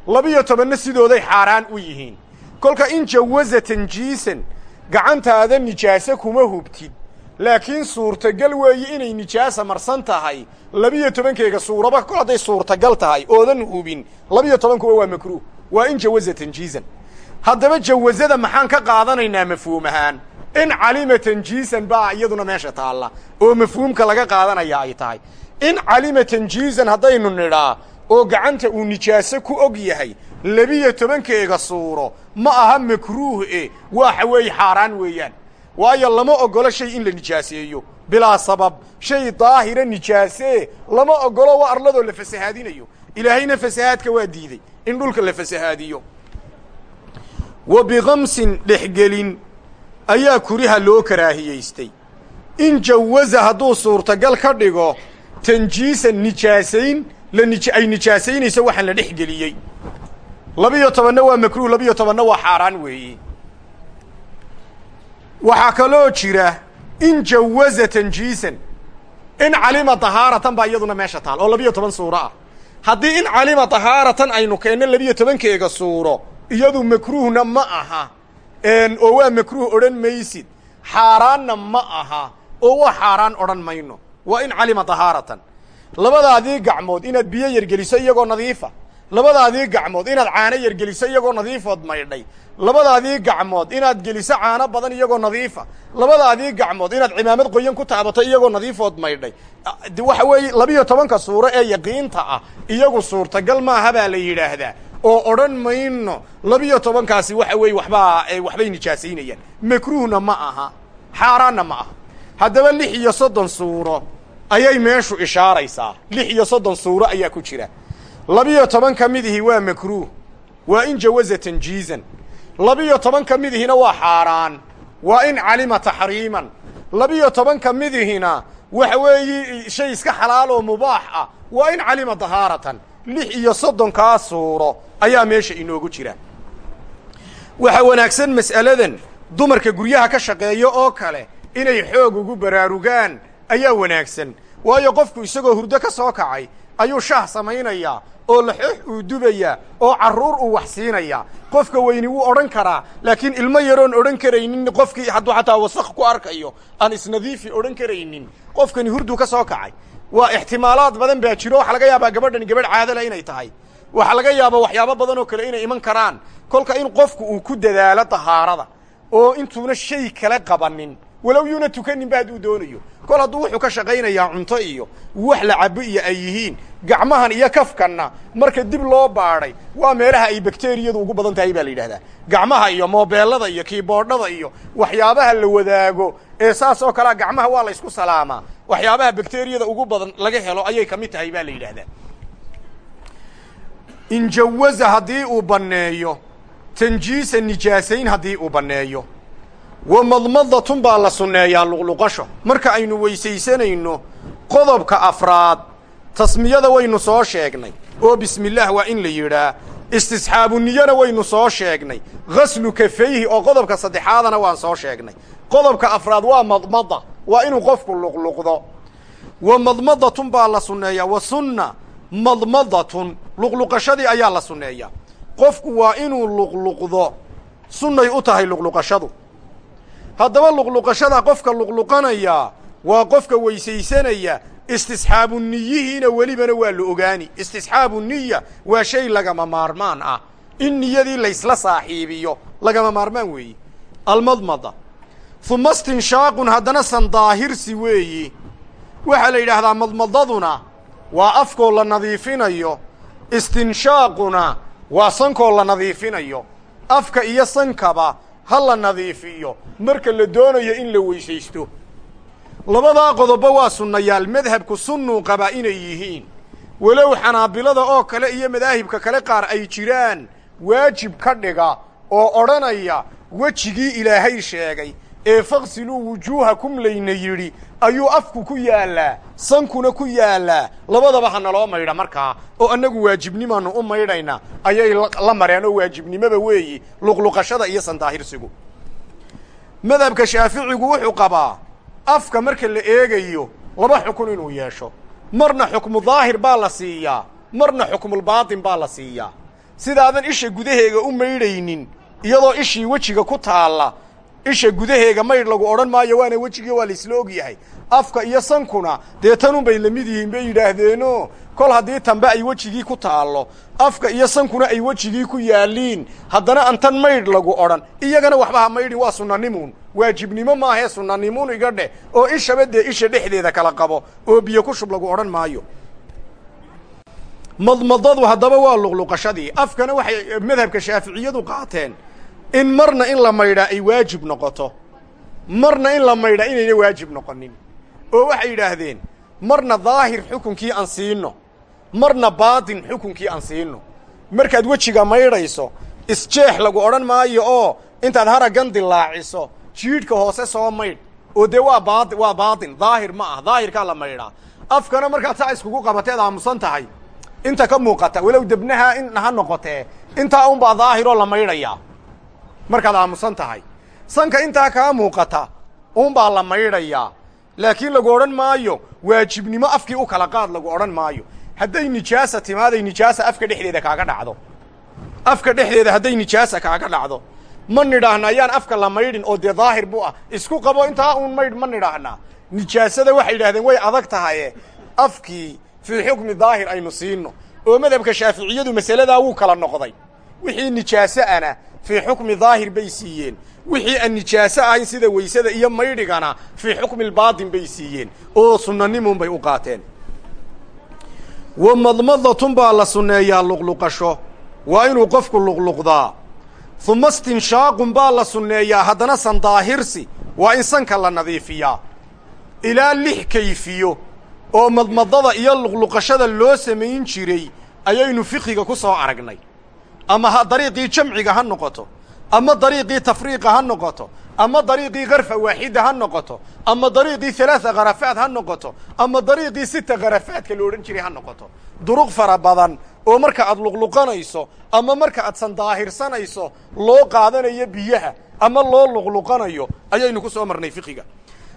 Labiyo tobanna sidooday xaaraan u yihiin. Kolka in jawaza tanjiisan gacantaada nijaase kuma hubtid. Laakiin suurtagal weeye inay nijaasa marsan tahay labiyo tobankeega suuraba kol hadday suurtagal tahay oodan hubin. Labiyo tobankuba waa makruuh. Waa in jawaza tanjiisan haddaba jawazada maxaan ka qaadanaynaa mafhuum ahaan in calima tanjiisan baa iyaduna meesha taalla oo mafhuumka laga qaadanaya ay tahay. In calima tanjiisan haddaynu nidhaa oo gacanta uu nijaaso ku og yahay labiyo tobankeega suuro ma aha makruuh e waxa weeye xaaraan weeyaan. Waayo lama ogolo shay in la nijaaseeyo bilaa sabab. Shay daahira nijaasee lama ogolo waa arladoo la fasahaadinayo. Ilaahayna fasahaadka waa diiday in dhulka la fasahaadiyo. Wa bikamsin dhexgelin ayaa kuriha loo karaahiyaystay in jawaza hadduu suurtagal ka dhigo tanjiisan nijaasayn ay nijaasaynayso waxaan la dhex geliyey. Labiyo tobanna waa makruuh labiyo tobanna waa xaaraan weeye waxaa kaloo jira in jawaza tanjiisan in calima tahaaratan baa iyaduna meesha taal oo labiyo toban suuro ah. Haddii in calima tahaaratan aynu keenno labiyo tobankeega suuro iyadu makruuhna ma aha oo waa makruuh odhan maysid. Xaaraanna ma aha oo waa xaaraan odhan mayno. Waa in calima tahaaratan. Labadaadii gacmood inaad biyo yargeliso iyagoo nadiifa. Labadaadii gacmood inaad caano yargeliso iyagoo nadiifood maydhay. Labadaadii gacmood inaad geliso caano badan iyagoo nadiifa. Labadaadii gacmood inaad cimaamad qoyan ku taabato iyagoo nadiifood maydhay. Waxa weeye labiyo tobanka suuro ee yaqiinta ah iyagu suurtagal maaha baa la yidhaahdaa oo odhan mayno labiyo tobankaasi waxa weeye waxbaa waxbay nijaasaynayaan makruuhna ma aha xaaraanna ma aha. Haddaba lix iyo soddon suuro ayay meeshu ishaaraysaa. Lix iyo soddon suuro ayaa ku jira. Labiyo toban ka midihii waa makruuh waa in jawaza tanjiizan labiyo toban ka midihina waa xaaraan waa in calima taxriiman. Labiyo toban ka midihina waxa weeye shay iska xalaal oo mubaax ah waa in calima dahaaratan lix iyo soddonkaa suuro ayaa meesha inoogu jira. Waxaa wanaagsan mas'aladan dumarka guryaha ka shaqeeyo oo kale inay xoog ugu baraarugaan ayaa wanaagsan. Waayo qofku isagoo hurdo ka soo kacay ayuu shaah samaynayaa oo laxoox uu dubayaa oo carruur uu wax siinayaa qofka weyni wuu odhan karaa laakiin ilmo yaroon odhan karaynin qofkii hadduu xataa wasaq ku arkayo aan isnadiifi odhan karaynin. Qofkani hurduu ka soo kacay waa ixtimaalaad badan baa jiro. Waxaa laga yaabaa gabadhani gabadh caadala inay tahay. Waxaa laga yaabaa waxyaabo badan oo kale inay iman karaan. Kolka in qofku uu ku dadaalo dahaarada oo intuuna shay kala qabanin walow yuuna tukaninba hadduu doonayo. Kol hadduu wuxuu ka shaqaynayaa cunto iyo wax la cabo iyo ay yihiin gacmahan iyo kafkanna marka dib loo baadhay waa meelaha ay bakteriyadu ugu badan tahay baa la yidhahdaa. Gacmaha iyo moobeelada iyo kiiboodhada iyo waxyaabaha la wadaago ee saas oo kalea gacmaha waa la ysku salaamaa waxyaabaha bakteriyada ugu badan laga helo ayay ka mid tahay baa la yidhaahdaa in jawaza haddii uu banneeyo tanjiisa nijaasayn haddii uu banneeyo wa madmadatun baa la sunneeyaa luqluqasho. Marka aynu weysaysanayno qodobka afraad tasmiyada waynu soo sheegnay oo bismillaah waa in la yidhaa istisxaabu niyana waynu soo sheegnay ghaslu kafayhi oo qodobka saddexaadana waan soo sheegnay. Qodobka afraad waa madmada waa inuu qofku luqluqdo. Wa madmadatun baa la sunneeyaa wa sunna madmadatun. Luqluqashadii ayaa la sunneeyaa qofku waa inuu luqluqdo. Sunnay u tahay luqluqashadu. Haddaba luqluqashada qofka luqluqanaya waa qofka weysaysanaya. Istisxaabu niyihiina welibana waa la ogaani. Istisxaabu niya waa shay lagama maarmaan ah. In niyadii laysla saaxiibiyo lagama maarmaan weeyi. Almadmada huma istinshaaqun haddana sandaahirsi weeyi. Waxaa la yidhaahdaa madmadaduna waa afkoo la nadiifinayo istinshaaquna waa sankoo la nadiifinayo. Afka iyo sankaba ha la nadiifiyo marka la doonayo in la weysaysto. Labadaa qodobo waa sunnayaal madhabku sunnuu qabaa inay yihiin. Walow xanaabilada oo kale iyo madaahibka kale qaar ay jiraan waajib ka dhiga oo odhanaya wejigii ilaahay sheegay ee faqsiluu wujuuhakum layna yidhi ayuu afku ku yaallaa sankuna ku yaallaa. Labadaba ha naloo maydha markaa oo annagu waajibnimaannu u maydhaynaa ayay la mareen oo waajibnimoba weeyi luqluqashada iyo sandaahirsigu. Madhabka shaaficigu wuxuu qabaa afka marka la eegayo laba xukun inuu yeesho. Marna xukmu daahir baa la siiyaa marna xukmulbaatin baa la siiyaa. Sidaadan isha gudaheega u maydhaynin iyadoo ishii wejiga ku taalla isha gudaheega maydh lagu odhan maayo waana wejigii waa laisla og yahay afka iyo sankuna dee tanun bay la mid yihiin bay yidhaahdeeno kol haddii tanbe ay wejigii ku taallo afka iyo sankuna ay wejigii ku yaalliin. Haddana an tan maydh lagu odhan iyagana waxba ha maydhin waa sunnanimuun waajibnimo maahee sunnanimuun iga dheh oo ishaba dee isha dhexdeeda kala qabo oo biyo ku shub lagu odhan maayo. Madmadadu haddaba waa luqluqashadii. Afkana waxay madhabka shaaficiyadu qaateen in marna in la maydhaa ay waajib noqoto. Marna in la maydhaa inayna waajib noqonin. Oo waxay yidhaahdeen marna daahir xukunkii aan siino marna baatin xukunkii aan siino. Markaad wejiga maydhayso isjeex lagu odhan maayo oo intaad haraggan dilaaciso jiidhka hoose soo maydh oo dee waa baa waa baatin daahir ma ah daahirkaa la maydhaa afkana markaad saa iskugu qabateed aamusan tahay. Inta ka muuqata walow debnaha in ha noqotee intaa unbaa daahiroo la maydhayaa markaad aamusan tahay. Sanka intaa kaa muuqata unbaa la maydhayaa. Laakiin lagu odhan maayo waajibnimo afkii u kala qaad lagu odhan maayo. Hadday nijaasa timaaday nijaasa afka dhexdeeda kaaga dhacdo. Afka dhexdeeda hadday nijaasa kaaga dhacdo. Ma nidhaahna ayaan afka la maydhin oo dee daahir buu ah. Isku qabo intaa uun maydh ma nidhaahnaa nijaasada waxay yidhahdeen way adag tahaye. Afkii fii xukmi daahir aynu siino. Oo madhabka shaaficiyadu masaladaa wuu kala noqday wixii nijaaso ana fii xukmi daahir bay siiyeen. Wixii aan nijaaso ahayn sida weysada iyo maydhigana fii xukmi lbaatin bay siiyeen. Oo sunnanimun bay u qaateen. Wa madmadatun baa la sunneeyaa luqluqasho. Waa inuu qofku luqluqdaa. Uma stinshaaqun baa la sunneeyaa haddana sandaahirsi. Waa in sanka la nadiifiyaa. Ilaa lix kayfiyo. Oo madmadada iyo luqluqashada loo samayn jiray ayaynu fiqiga ku soo aragnay ama ha dariiqii jamciga ha noqoto ama dariiqii tafriiqa ha noqoto ama dariiqii karfa waaxida ha noqoto ama dariiqii halaaa kharafaad ha noqoto ama dariiqii sita kharafaadka lo odhan jiray ha noqoto. Duruq fara badan oo marka aad luqluqanayso ama marka aad sandaahirsanayso loo qaadanayo biyaha ama loo luqluqanayo ayaynu ku soo marnay fiqiga.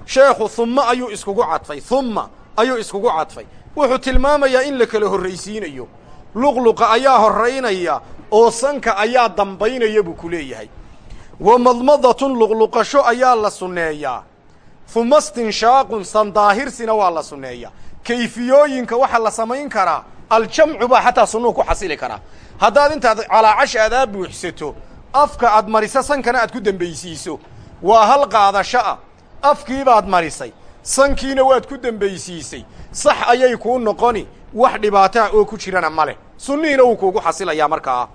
Sheekhu humma ayuu iskugu cadfay humma ayuu iskugu cadfay. Wuxuu tilmaamayaa in la kala horraysiinayo. Luqluqa ayaa horraynaya oo sanka ayaa dambaynaya buu ku leeyahay. Wa madmadatun luqluqasho ayaa la sunneeyaa huma stinshaaqun sandaahirsina waa la sunneeyaa kayfiyooyinka waxaa la samayn karaa aljamcu baa xataa sunnuu ku xasili karaa haddaad intaad calaacash aadaa buuxsato afka aad mariso sankana aad ku dembaysiiso waa hal qaadasho ah. Afkiibaad marisay sankiina waad ku dembaysiisay sax ayay kuu noqoni wax dhibaataa oo ku jirana ma leh sunnihiina wuu kuugu xasilayaa markaa.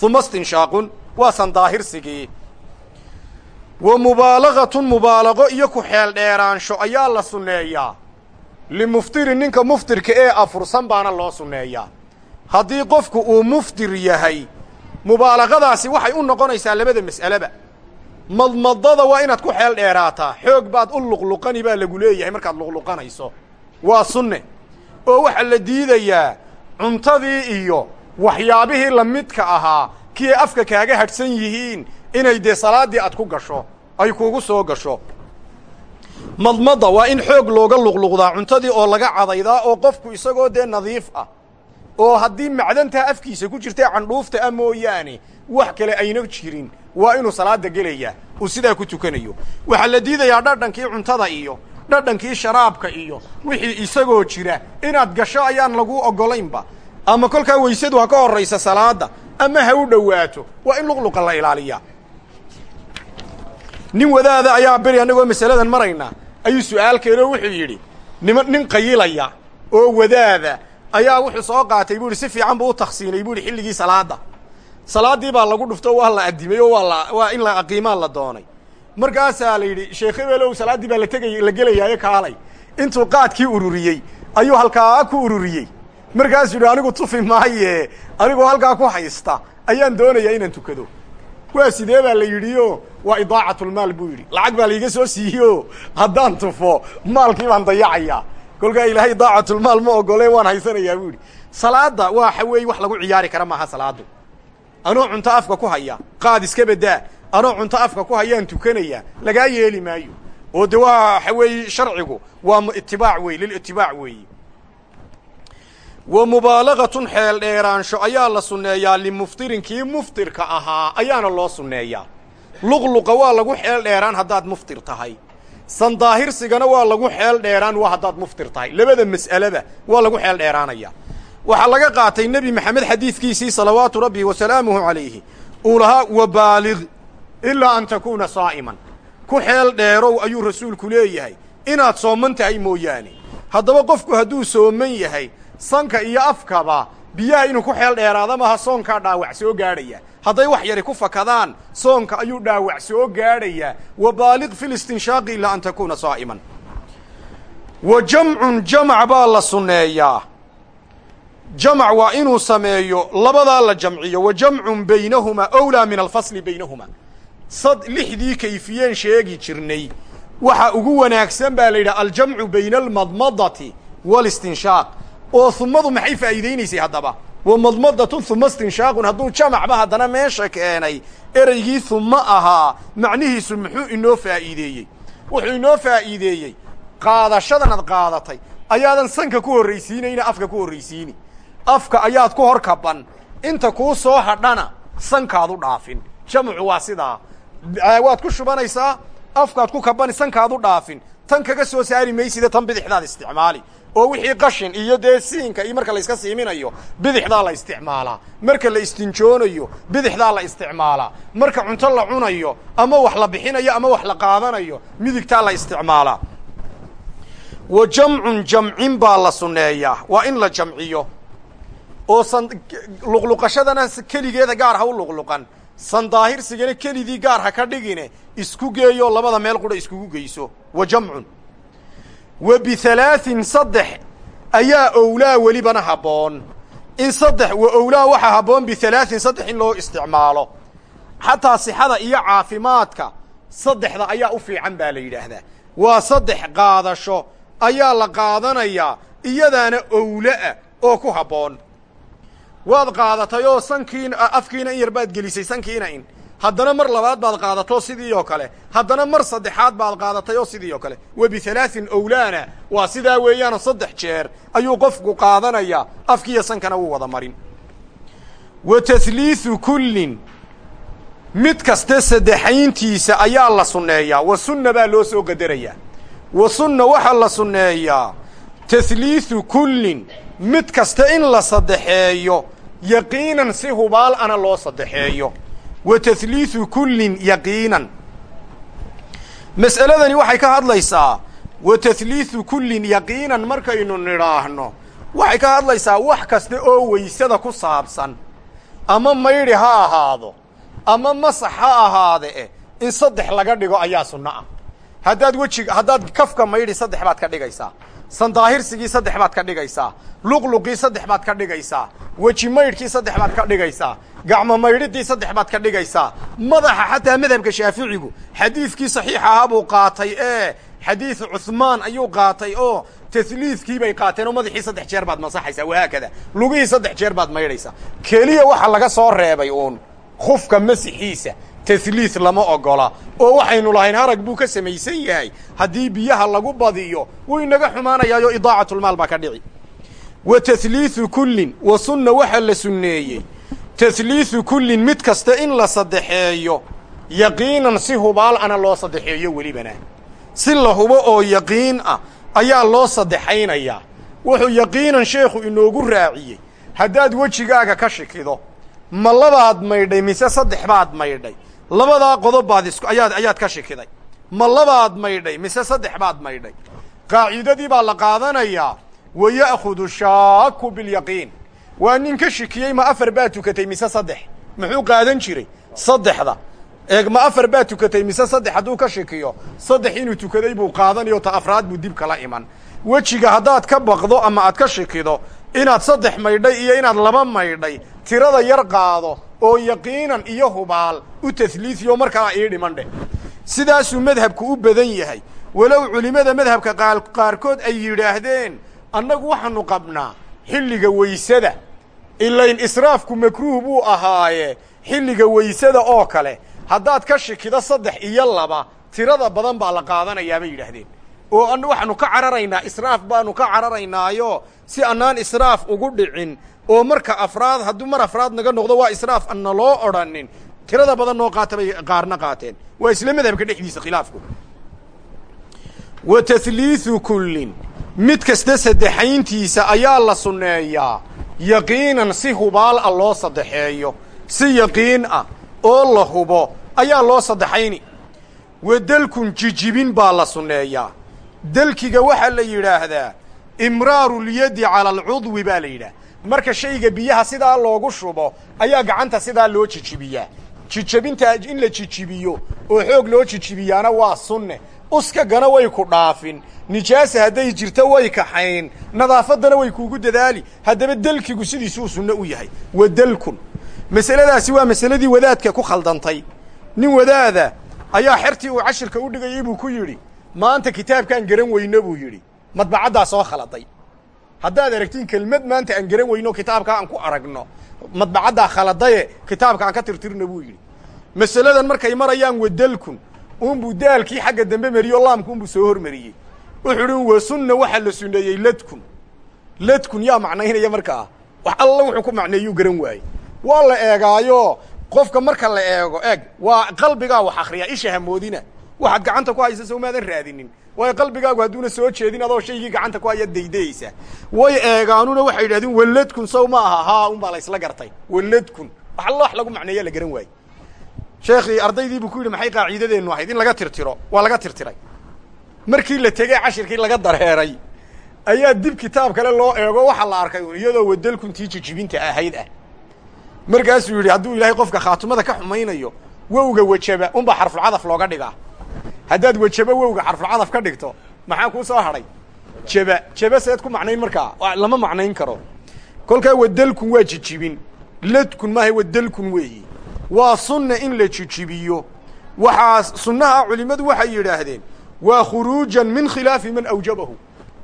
Huma stinshaaqun waa sandaahirsigii wa mubaalaqatun mubaalaqo iyo ku xeel dheeraansho ayaa la sunneeyaa limuftirin ninka muftirka ee afursan baana loo sunneeyaa haddii qofku uu muftir yahay mubaalaqadaasi waxay u noqonaysaa labada mas'aleba madmadada waa inaad ku xeel dheeraataa. Xoog baad u luqluqani baa lagu leeyahay markaad luqluqanayso. Waa sunne. Oo waxaa la diidayaa cuntadii iyo waxyaabihii la midka ahaa kii afka kaaga hadhsan yihiin inay dee salaaddii aad ku gasho ay kuugu soo gasho. Madmada waa in xoog looga luqluqdaa cuntadii oo laga cadaydaa oo qofku isagoo dee nadiif ah oo haddii macdantaa afkiisa ku jirta candhuufta ah mooyaane wax kale ayna jirin. Waa inuu salaada gelayaa uu sidaa ku tukanayo. Waxaa la diidayaa dhadhankii cuntada iyo dhadhankii sharaabka iyo wixii isagoo jira. Inaad gasho ayaan lagu oggolaynba. Ama kolkaa weysadu ha ka horraysa salaadda ama ha u dhowaato. Waa in luqluqa la ilaaliyaa. Nin wadaada ayaa beri annagoo masaladan maraynaa ayuu su'aal keenoo wuxuu yidhi nima nin qayilaya oo wadaada ayaa wuxuu soo qaatay buu ihi si fiican buu u taksiinay buu ihi xilligii salaadda. Salaaddii baa lagu dhufto waa la addimay oo waa la waa in la aqiimaan la doonay markaasaa la yidhi sheekh ebelow salaaddii baa la tegay la gelayaayo kaalay. Intuu qaadkii ururiyey ayuu halkaa ku ururiyey. Markaasuu yidhi anigu tufi maaye anigoo halkaa ku haysta ayaan doonayaa inaan tukado. Waa sidee baa la yidhi o waa idaacatlmaal buu yidhi. Lacag baa laiga soo siiyo. Haddaan tufo maalkii baan dayacayaa. Kolkaa ilaahay idaacatulmaal ma ogole waan haysanayaa buu yidhi. Salaadda waxa weeye wax lagu ciyaari kara maaha salaaddu. Anoo cunto afka ku haya qaad iska beddaa anoo cunto afka ku hayaan tukanaya lagaa yeeli maayo. Oo de waa waxa weeye sharcigu waa itibaac wey lilitibaac weeye wa mubaalaqatun xeel dheeraansho ayaa la sunneeyaa limuftirin muftirka ahaa ayaana loo sunneeyaa. Luqluqa waa lagu xeel dheeraan haddaad muftir tahay. Sandaahirsigana waa lagu xeel dheeraan waa haddaad muftir tahay. Labada mas'aleba waa lagu xeel dheeraanaya. Waxaa laga qaatay nebi maxamed xadiidkiisii salawaatu rabbi wa salaamuhu calayhi. Uu lahaa wabaaliq ilaa an takuuna saa'iman. Ku xeel dheerow ayuu rasuulku leeyahay. Inaad sooman tahay mooyaane. Haddaba qofku hadduu sooman yahay sanka iyo afkaba biyaha inuu ku xeel dheeraada maaha soonkaa dhaawac soo gaadhaya. Hadday wax yari ku fakadaan soonka ayuu dhaawac soo gaadhayaa wa baaliq fi listinshaaqi ilaa an takuuna saa'iman. Wa jamcun jamac baa la sunneeyaa jamac waa inuu sameeyo labadaa la jamciyo. Wa jamcun baynahumaa owlaa min alfasli baynahumaa sad lixdii kayfiyeen sheegi jirnay. Waxa ugu wanaagsan baa la yidhaha aljamcu bayna almadmadati walistinshaaq oo humadu maxay faa'iidaynaysay haddaba? Wa madmadatun huma istinshaaqun hadduu jamacba haddana meesha keenay ereygii huma ahaa macnihiisu muxuu inoo faa'iideeyey? Wuxuu inoo faa'iideeyey qaadashadan ad qaadatay ayaadan sanka ku horraysiinayna afka ku horraysiini. Afka ayaad ku hor kaban inta kuu soo hadhana sankaadu dhaafin. Jamcu waa sidaa waad ku shubanaysaa afkaad ku kabani sankaadu dhaafin. Tan kaga soo saari maysida tan bidixdaad isticmaali. Oo wixii qashin iyo dee siinka iyo marka la iska siiminayo bidixdaa la isticmaalaa marka la istinjoonayo bidixdaa la isticmaalaa marka cunto la cunayo ama wax la bixinayo ama wax la qaadanayo midigtaa la isticmaalaa wa jamcun jamcin baa la sunneeyaa waa in la jamciyo. Oo san luqluqashadana keligeeda gaar ha u luqluqan sandaahirsigana kelidii gaar ha ka dhigine isku geeyo labada meel qudha iskugu geyso. Wa jamcun. Wa bihalaaثin saddex ayaa owlaa welibana habboon in saddex wa owlaa waxaa habboon bihalaaثin saddex in loo isticmaalo. Xataa sixada iyo caafimaadka saddexda ayaa u fiican baa la yidhaahdaa. Waa saddex qaadasho ayaa la qaadanayaa iyadaana owla'a oo ku habboon waad qaadatay oo sankiin afkiina in yar baad gelisay sankiina in. Haddana mar labaad baad qaadato sidii oo kale. Haddana mar saddexaad baad qaadatay oo sidii oo kale. Wa bihalaain owlaana waa sidaa weeyaan saddex jeer ayuu qofku qaadanaya afkiiyo sankana wuu wada marin. Wa tasliiu kullin mid kaste saddexayntiisa ayaa la sunneeyaa. Wa sunna baa loo soo gadarayaa wa sunna waxaa la sunneeyaa tasliiu kullin mid kaste in la saddexeeyo yaqiinan si hubaal ana loo saddexeeyo. Wa tahliiثu kullin yaqiinan. Mas'aladani waxay ka hadlaysaa wa tahliiثu kullin yaqiinan markaynu nidhaahno. Waxay ka hadlaysaa wax kasta oo weysada ku saabsan. Ama maydhi ha ahaado ama masax ha ahaade in saddex laga dhigo ayaa sunno ah haddaad wejiga haddaad kafka maydhi saddex baad ka dhigaysaa. Sandaahirsigii saddex baad ka dhigaysaa. Luqluqii saddex baad ka dhigaysaa. Weji maydhkii saddex baad ka dhigaysaa. Gacmo maydhidii saddex baad ka dhigaysaa. Madaxa xataa madhabka shaaficigu xadiidkii saxiixa ahaa qaatay ee xadiidu cuhmaan ayuu qaatay oo tahliidkii bay qaateen oo madaxii saddex jeer baad masaxaysaa wahaakada. Lugihii saddex jeer baad maydhaysaa. Keliya waxa laga soo reebay uun khufka masixiisa tahliid lama ogola. Oo waxaynu lahayn harag buu ka samaysan yahay. Haddii biyaha lagu badiyo wuu inaga xumaanayaayo idaacatulmaal baa ka dhici. Wa tahliiثu kullin wa sunna waxaa la sunneeyey. Tahliiثu kullin mid kasta in la saddexeeyo yaqiinan si hubaal ana loo saddexeeyo welibana. Si la hubo oo yaqiin ah ayaa loo saddexaynayaa. Wuxuu yaqiinan sheekhu inoogu raaciyey haddaad wejigaaga ka shikido ma labaad maydhay mise saddex baad maydhay labadaa qodob baad ayaad ayaad ka shikiday ma labaad maydhay mise saddex baad maydhay. Qaacidadii baa la qaadanayaa wa ya'khudu shaaku bilyaqiin waa nin ka shikiyey ma afar baad tukatay mise saddex. Muxuu qaadan jiray? Saddexda. Eeg ma afar baad tukatay mise saddex hadduu ka shikiyo saddex inuu tukaday buu qaadanayo ta afraad buu dib kala iman. Wejiga haddaad ka baqdo ama aad ka shikido inaad saddex maydhay iyo inaad laba maydhay tirada yar qaado oo yaqiinan iyo hubaal u tahliifiyo markaa ii dhiman dheh sidaasuu madhabku u badan yahay. Walow culimmada madhabka qaarkood ay yidhaahdeen annagu waxaanu qabnaa xilliga weysada ilayn israafku makruuh buu ahaaye xilliga weysada oo kale. Haddaad ka shikido saddex iyo laba tirada badan baa la qaadanayaa bay yidhaahdeen. Oo an waxaanu ka cararaynaa israaf baanu ka cararaynaayo si annaan israaf ugu dhicin oo marka afraad hadduu mar afraad naga noqdo waa israaf aan naloo odhanin tirada badan noo qaata bay qaarna qaateen. Waa isla madhabka dhexdiisa khilaafku. Wa tahliiثu kullin. Mid kasta saddexayntiisa ayaa la sunneeyaa. Yaqiinan si hubaal ah loo saddexeeyo. Si yaqiin ah oo la hubo ayaa loo saddexayni. Wa delkun jijibin baa la sunneeyaa. Delkiga waxaa la yidhaahdaa imraarulyadi cala alcudwi baa la yidhaah marka shayga biyaha sidaa loogu shubo ayaa gacanta sidaa loo jijibiyaa. Jijabinta in la jijibiyo oo xoog loo jijibiyaana waa sunne. Uskagana way ku dhaafin. Nijaasa hadday jirto way kaxayn nadaafaddana way kuugu dadaali. Haddaba delkigu sidiisuu sunno u yahay. Wa delkun masaladaasi waa masaladii wadaadka ku khaldantay. Nin wadaada ayaa xertii uu cashirka u dhigayay buu ku yidhi maanta kitaabkaan garan weyno buu yidhi. Madbacaddaa soo khaladay haddaad aragtiin kelmad maanta aan garan weyno kitaabkaa aan ku aragno. Madbacaddaa khaladaye kitaabka aan ka tirtirna buu yidhi. Masaladan markay marayaan wadelkun unbuu daalkii xagga dambe mariyo laamku unbuu soo hormariyey. Wuxuu uhi wa sunna waxaa la suneeyey ladkun. Ladkun yaa macnaynaya markaa wax alla wuxuu ku macneeyuu garan waayey. Waa la eegaayo qofka marka la eego eeg waa qalbigaa wax akriyaa isha hamoodina waxaad gacanta ku haysa soo maadan raadinin. Waayo qalbigaagu hadduuna soo jeedin adoo shaygii gacanta ku haya daydayaysa way eegaanuna waxay yidhahdeen waladkun sow ma aha. Haa un baa la isla gartay. Waladkun wax alla lagu macneeya la garan waayey sheekhii ardaydii buu ku yidhi maxay qaaciidadeennu ahayd? In laga tirtiro. Waa laga tirtiray. Markii la tegey cashirkii laga dareeray ayaa dib kitaab kale loo eego. Waxaa la arkay iyadoo wadalkuntii jijibinta ahayd ah. Markaasuu yidhi hadduu ilaahay qofka khaatumada ka xumaynayo wowga wejaba unbaa xarfulcadaf looga dhigaa haddaad wejaba wowga xarfulcadaf ka dhigto maxaa kuu soo hadhay jeba jeba seed ku macnayn markaa lama macnayn karo. Kolkaa wadalkun waa jijibin ladkun maaha wadalkun weeyi. Waa sunna in la jijibiyo. Waxaa sunnaha culimmadu waxay yidhaahdeen waa khuruujan min khilaafi man awjabahu.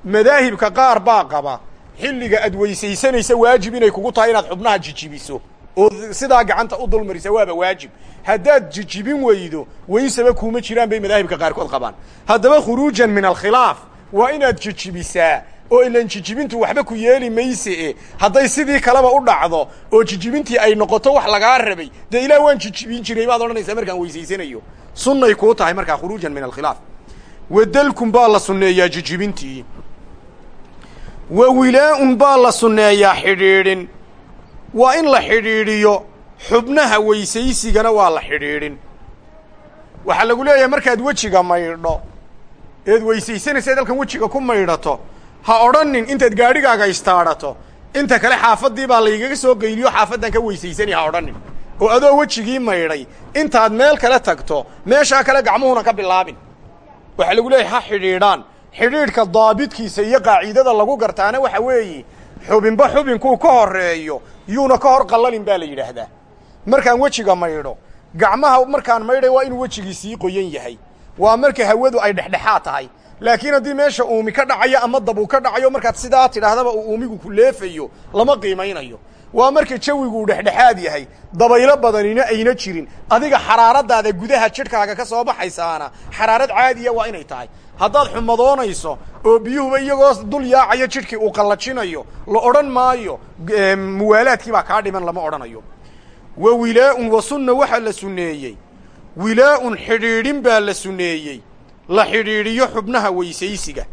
Madaahibka qaar baa qaba xilliga aad weysaysanaysa waajib inay kugu tahay inaad xubnaha jijibiso sidaa gacanta u dulmarisa waaba waajib. Haddaad jijibin weydo weysaba kuuma jiraan bay madaahibka qaarkood qabaan. Haddaba khuruujan min alkhilaaf waa inaad jijibisaa oo ilan jijibintu waxba ku yeeli mayse e hadday sidii kaleba u dhacdo oo jijibintii ay noqoto wax lagaa rabay dee ilaah waan jijibin jiray baad odhanaysaa markaan weysaysanayo. Sunnay kuu tahay markaa khuruujan min alkhilaaf. Wadalkun baa la sunneeyaa jijibintii. Wa wilaa-un baa la sunneeyaa xidhiidhin waa in la xidhiidhiyo xubnaha weysaysigana waa la xidhiidhin. Waxaa lagu leeyahay markaad wejiga maydho eed weysaysanaysa dalkan wejiga ku maydhato ha odhanin intaad gaadhigaaga istaadhato inta kale xaafaddii baa laygaga soo qayliyo xaafaddan ka weysaysani ha odhanin oo adoo wejigii maydhay intaad meel kale tagto meeshaa kale gacmuhuna ka bilaabin. Waxaa lagu leeyahay ha xidhiidhaan. Xidhiidhka daabidkiisa iyo qaaciidada lagu gartaana waxa weeye xubinba xubinkuu ka horreeyo yuuna ka hor qallalin baa la yidhaahdaa. Markaan wejiga maydho gacmaha markaan maydhay waa inuu wejigii sii qoyan yahay. Waa marka hawadu ay dhexdhexaad tahay. Laakiin haddii meesha uumi ka dhacayo ama dabuu ka dhacayo markaad sidaa tidhaahdaba uu uumigu ku leefayo lama qiimaynayo. Waa marka jawigu uu dhexdhexaad yahay. Dabaylo badanina ayna jirin. Adiga xaraaradaada gudaha jidhkaaga ka soo baxaysaana xaraarad caadiya waa inay tahay haddaad xumadoonayso oo biyuhuba iyagoo dul yaacayo jidhkii uu qallajinayo la odhan maayo muwaalaadkii baa kaa dhiman lama odhanayo. Wa wilaa-un wa sunna waxaa la sunneeyey. Wilaa-un xidhiidhin baa la sunneeyey. La xidhiidhiyo xubnaha weysaysiga.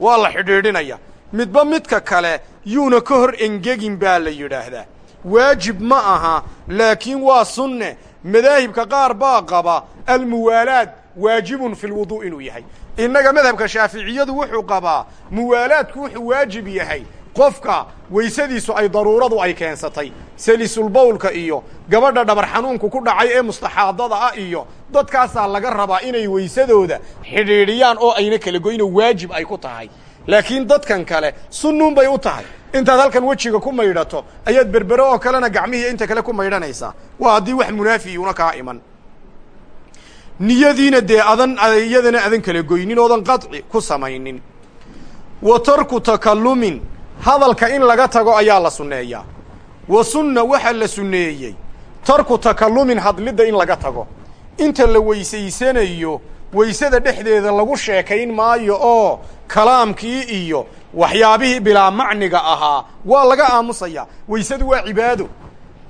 Waa la xidhiidhinaya. Midba midka kale yuuna ka hor engegin baa la yidhaahdaa. Waajib ma aha laakiin waa sunne. Madaahibka qaar baa qaba almuwaalaad waajibun fi lwuduu inuu yahay innaga madhabka shaaficiyadu wuxuu qabaa muwaalaadku wuxuu waajib yahay. Qofka weysadiisu ay daruuradu ay keensatay salisulbawlka iyo gabadha dhabar xanuunku ku dhacay ee mustaxaadada ah iyo dadkaasaa laga rabaa inay weysadooda xidhiidhiyaan oo ayna kala goyno waajib ay ku tahay. Laakiin dadkan kale sunnuun bay u tahay. Intaad halkan wejiga ku maydhato ayaad berbere oo kalena gacmihii inta kale ku maydhanaysaa. Waa haddii wax munaafiiuna kaa iman niyadiina dee adan iyadana adan kala goynin oodan qadci ku samaynin. Wa tarku takallumin hadalka in laga tago ayaa la sunneeyaa wa sunna waxaa la sunneeyey tarku takallumin hadlidda in laga tago. Inta la weysaysanayo weysada dhexdeeda lagu sheekayn maayo oo kalaamkii iyo waxyaabihii bilaa macniga ahaa waa laga aamusayaa weysadu waa cibaado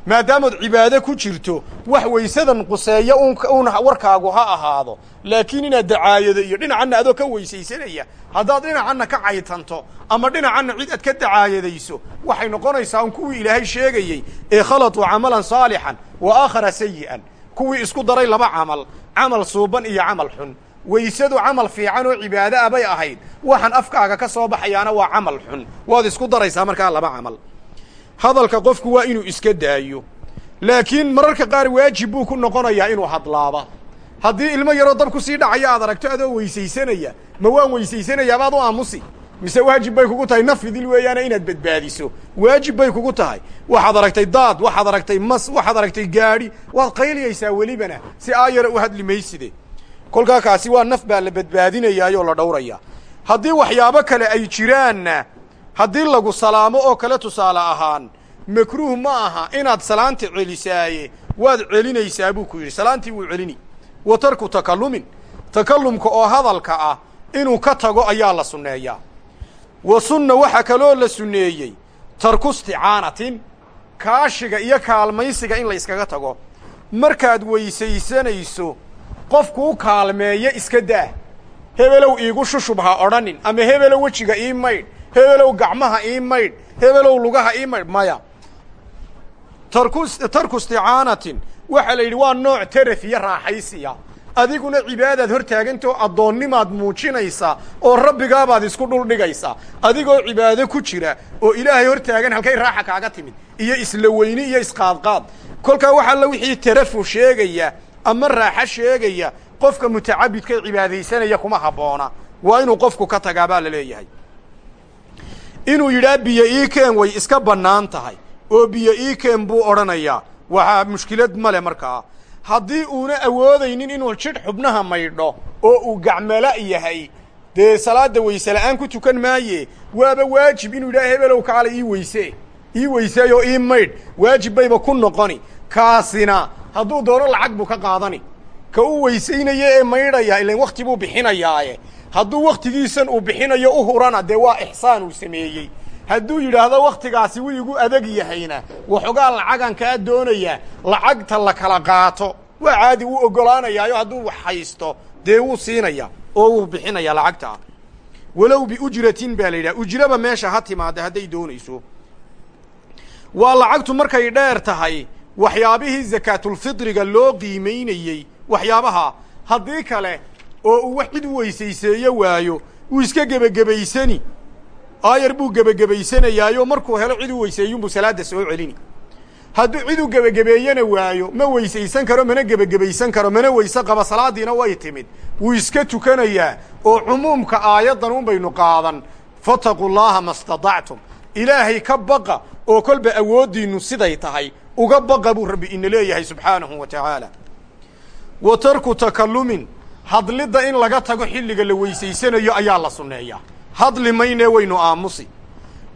maadaamood cibaado ku jirto wax weysadan quseeya un warkaagu ha ahaado. Laakiin inaad dacaayado iyo dhinacanna adoo ka weysaysanaya haddaad dhinacanna ka caytanto ama dhinacanna cid aad ka dacaayadayso waxay noqonaysaa kuwii ilaahay sheegayey ee khalatuu camalan saalixan wa aakhara sayi'an kuwii isku daray laba camal camal suuban iyo camal xun. Weysadu camal fiican oo cibaado ah bay ahayd. Waxaan afkaaga ka soo baxayaana waa camal xun. Waad isku daraysaa markaa laba camal hadalka qofku waa inuu iska daayo. Laakiin mararka qaar waajib buu ku noqonayaa inuu hadlaaba. Haddii ilmo yaroo dab ku sii dhacaya aad aragto adoo weysaysanaya ma waan weysaysanayabaad u aamusi. Mise waajib bay kugu tahay nafidil weeyaane inaad badbaadiso. Waajib bay kugu tahay. Waxaad aragtay daad waxaad aragtay mas waxaad aragtay gaadhi waad qayliyaysaa welibana si aayara u hadli mayside. Kolkaa kaasi waa naf baa la badbaadinayaayoo la dhowrayaa. Haddii waxyaabo kale ay jiraanna haddii lagu salaamo oo kale tusaale ahaan makruuh ma aha inaad salaanta celisaaye waad celinaysaa buu ku yidhi. Salaantii wuu celini. Wa tarku takallumin takallumka oo hadalka ah inuu ka tago ayaa la sunneeyaa wa sunna waxaa kaloo la sunneeyey tarku isticaanatin kaashiga iyo kaalmaysiga in la yskaga tago. Markaad weysaysanayso qofkuu kaalmeeyo iska daa. Hebelow iigu shushub ha odhanin ama hebelow wejiga ii maydh hebelow gacmaha ii maydh hebelow lugaha ii maydh maya. Tarku tarku isticaanatin waxaa la yidhi waa nooc teraf iyo raaxaysiya. Adiguna cibaadaad hor taagantao addoonnimaad muujinaysaa oo rabbigaabaad isku dhul dhigaysaa adigoo cibaado ku jira oo ilaahay hor taagan halkay raaxa kaaga timid. Iyo isla weyni iyo isqaadqaad. Kolkaa waxaa la wixii tarafu sheegaya ama raaxo sheegaya qofka mutacabidka cibaadaysanaya kuma habboona waa inuu qofku ka tagaa baa la leeyahay inuu yidhaa biyo ii way iska bannaan tahay. Oo biyo ii buu odhanayaa. Waxaa mushkilad male markaa haddii uuna awoodaynin inuu jidh xubnaha maydho oo uu gacmala yahay dee salaadda weyse la'aan ku tukan maaye? Waaba waajib inuu yidhaha hebelow kaale ii weyse. Ii weyseeyoo ii maydh. Waajib bayba ku noqoni. Kaasina hadduu doono lacag buu ka qaadani. Ka u weysaynaya ee maydhaya ilan wakhti buu bixinayaaye hadduu wakhtigiisan uu bixinayo u hurana dee waa ixsaan uu sameeyey. Hadduu yidhaahdo wakhtigaasi wuu igu adag yahayna waxoogaa lacagan kaa doonaya lacagta la kala qaato. Waa caadi wuu oggolaanayaayo hadduu wax haysto dee wuu siinaya oo wuu bixinaya lacagta. Walow biujratin baa la ujraba meesha ha timaada hadday doonayso. Waa lacagtu markay dheer tahay waxyaabihii sakaatulfidriga loo qiimaynayey waxyaabaha haddii kale oo uu wax cid u weysayseeyo waayo wuu iska gebagebaysani. Aayar buu gebagebaysanayaayo markuu helo cid u weyseeyunbuu salaadda soo celini. Hadduu cid u gebagebeeyana waayo ma weysaysan karo mana gebagebaysan karo mana weyse qaba salaaddiina way timid. Wuu iska tukanayaa oo cumuumka aayaddan un baynu qaadan. Fataquu llaaha ma ilaahay ka baqa oo kolba awooddiinnu siday tahay. Uga baqa buu rabbi ina leeyahay subxaanahu wa tacaala. Wa tarku hadlidda in laga tago xilliga la weysaysanayo ayaa la sunneeyaa hadli maynee waynu aamusi.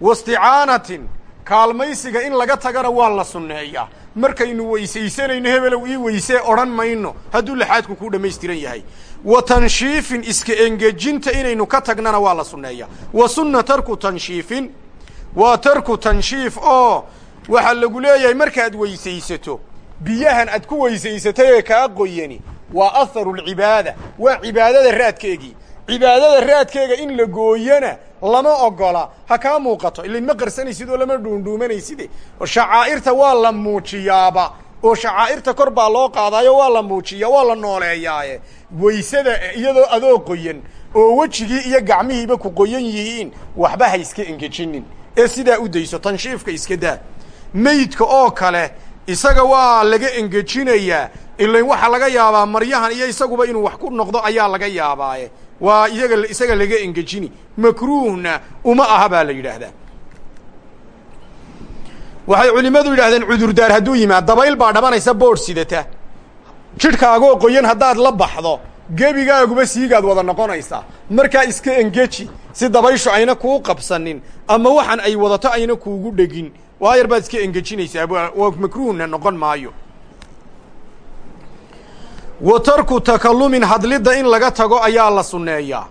Wasticaanatin kaalmaysiga in laga tagana waa la sunneeyaa markaynu weysaysanayno hebelow ii weysee odhan mayno. Hadduu laxaadku ku dhammaystiran yahay. Wa tanshiifin iska engejinta inaynu ka tagnana waa la sunneeyaa wa sunna tarku tanshiifin. Waa tarku tanshiif oo waxaa lagu leeyahay markaad weysaysato biyahan aad ku weysaysatay ee kaa qoyani waa aharu lcibaada waa cibaadada raadkeegii. Cibaadada raadkeega in la gooyana lama ogola. Ha kaa muuqato ilain ma qarsanaysid oo lama dhuundhuumanayside shacaa'irta waa la muujiyaaba. Oo shacaa'irta kor baa loo qaadaayo waa la muujiyaa waa la nooleeyaaye. Weysada iyadoo adoo qoyan oo wejigii iyo gacmihiiba ku qoyan yihiin waxba ha iska engejinin. Ee sidaa u dayso tanshiifka iska daa. Meydka oo kale isaga waa laga engejinayaa ilain waxaa laga yaabaa maryahan iyo isaguba inuu wax ku noqdo ayaa laga yaabaaye. Waa iyaga isaga laga engejini. Makruuhna uma aha baa la yidhaahdaa. Waxay culimmadu yidhahdeen cudurdaar hadduu yimaad dabayl baa dhabanaysa boodh sidata. Jidhkaagoo qoyan haddaad la baxdo gebigaaguba siigaad wada noqonaysaa markaa iska engeji si dabayshu ayna kuu qabsanin ama waxan ay wadato ayna kuugu dhegin. Waayar baad iska engejinaysaa makruuhna noqon maayo wa tarku takallumin hadlidda in laga tago ayaa la sunneeyaa.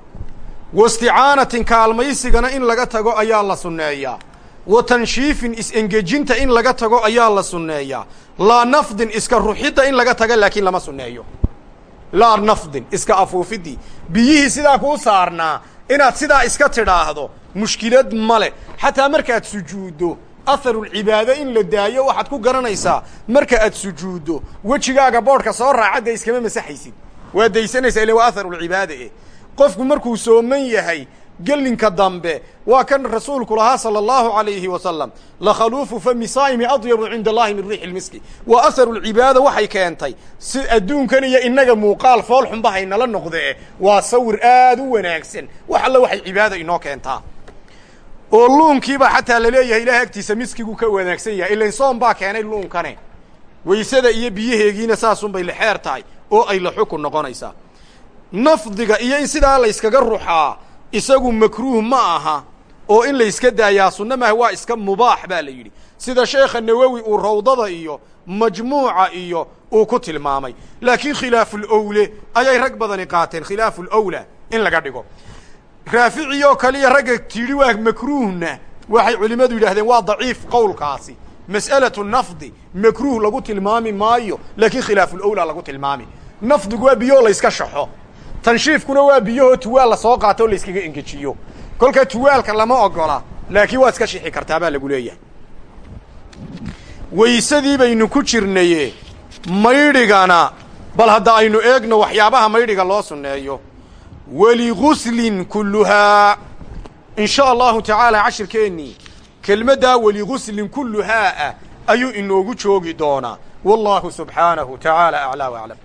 Wasticaanatin kaalmaysigana in laga tago ayaa la sunneeyaa. Wa tanshiifin is-engejinta in laga tago ayaa la sunneeyaa. Laa nafdin iska ruxidda in laga taga laakiin lama sunneeyo. Laa nafdin iska afuufidii biyihii sidaa kuu saarnaa inaad sidaa iska tidhaahdo mushkilad male xataa markaad sujuuddo aharulcibaado in la daayo waxaad ku garanaysaa marka aad sujuuddo wejigaaga boodhka soo raacadda iskama masaxaysid waa daysanaysaa ille waa aharulcibaada eh qofku markuu sooman yahay gelinka dambe waa kan rasuulku lahaa sala allahu calayhi wasalam lakhaluufu fami saa'imi adyabu cinda allahi min riixi lmiski wa aharu lcibaada waxay keentay si adduunkan iyo innaga muuqaal fool xunba haynala noqdee waa sawir aad u wanaagsan. Wax alle waxay cibaada inoo keentaa oo luunkiibaa xataa la leeyahay ilahay agtiisa miskigu ka wanaagsan yahay. Ilain soom baa keenay luunkane waysada iyo biyaheegiina saasunbay la xeer tahay oo ay la xukun noqonaysaa. Nafdiga iyo in sidaa layskaga ruxaa isagu makruuh ma aha oo in layska daayaa sunna maaha waa iska mubaax baa la yidhi. Sida sheekha nawowi uu rawdada iyo majmuuca iyo uu ku tilmaamay. Laakiin khilaafulowle ayay rag badani qaateen khilaafulowla in laga dhigo raafici oo kaliya ragga tidhi waa makruuhna waxay culimmadu yidhaahdeen waa daciif qowlkaasi. Mas'alatu nafdi makruuh lagu tilmaami maayo laakiin khilaafulowla lagu tilmaami. Nafdigu waa biyoo layska shaxo. Tanshiifkuna waa biyahoo tuwaal la soo qaato o layskaga engejiyo. Kolka tuwaalka lama ogola laakiin waad iska shixi kartaa baa lagu leeyahay. Waysadii baynu ku jirnaye maydhigana bal hadda aynu eegno waxyaabaha maydhiga loo sunneeyo waliguslin kulluhaa in sha allahu tacaala cashirkeennii kelmaddaa waliguslin kulluhaa ah ayuu inoogu joogi doonaa wallahu subxaanahu tacaala aclaa waclam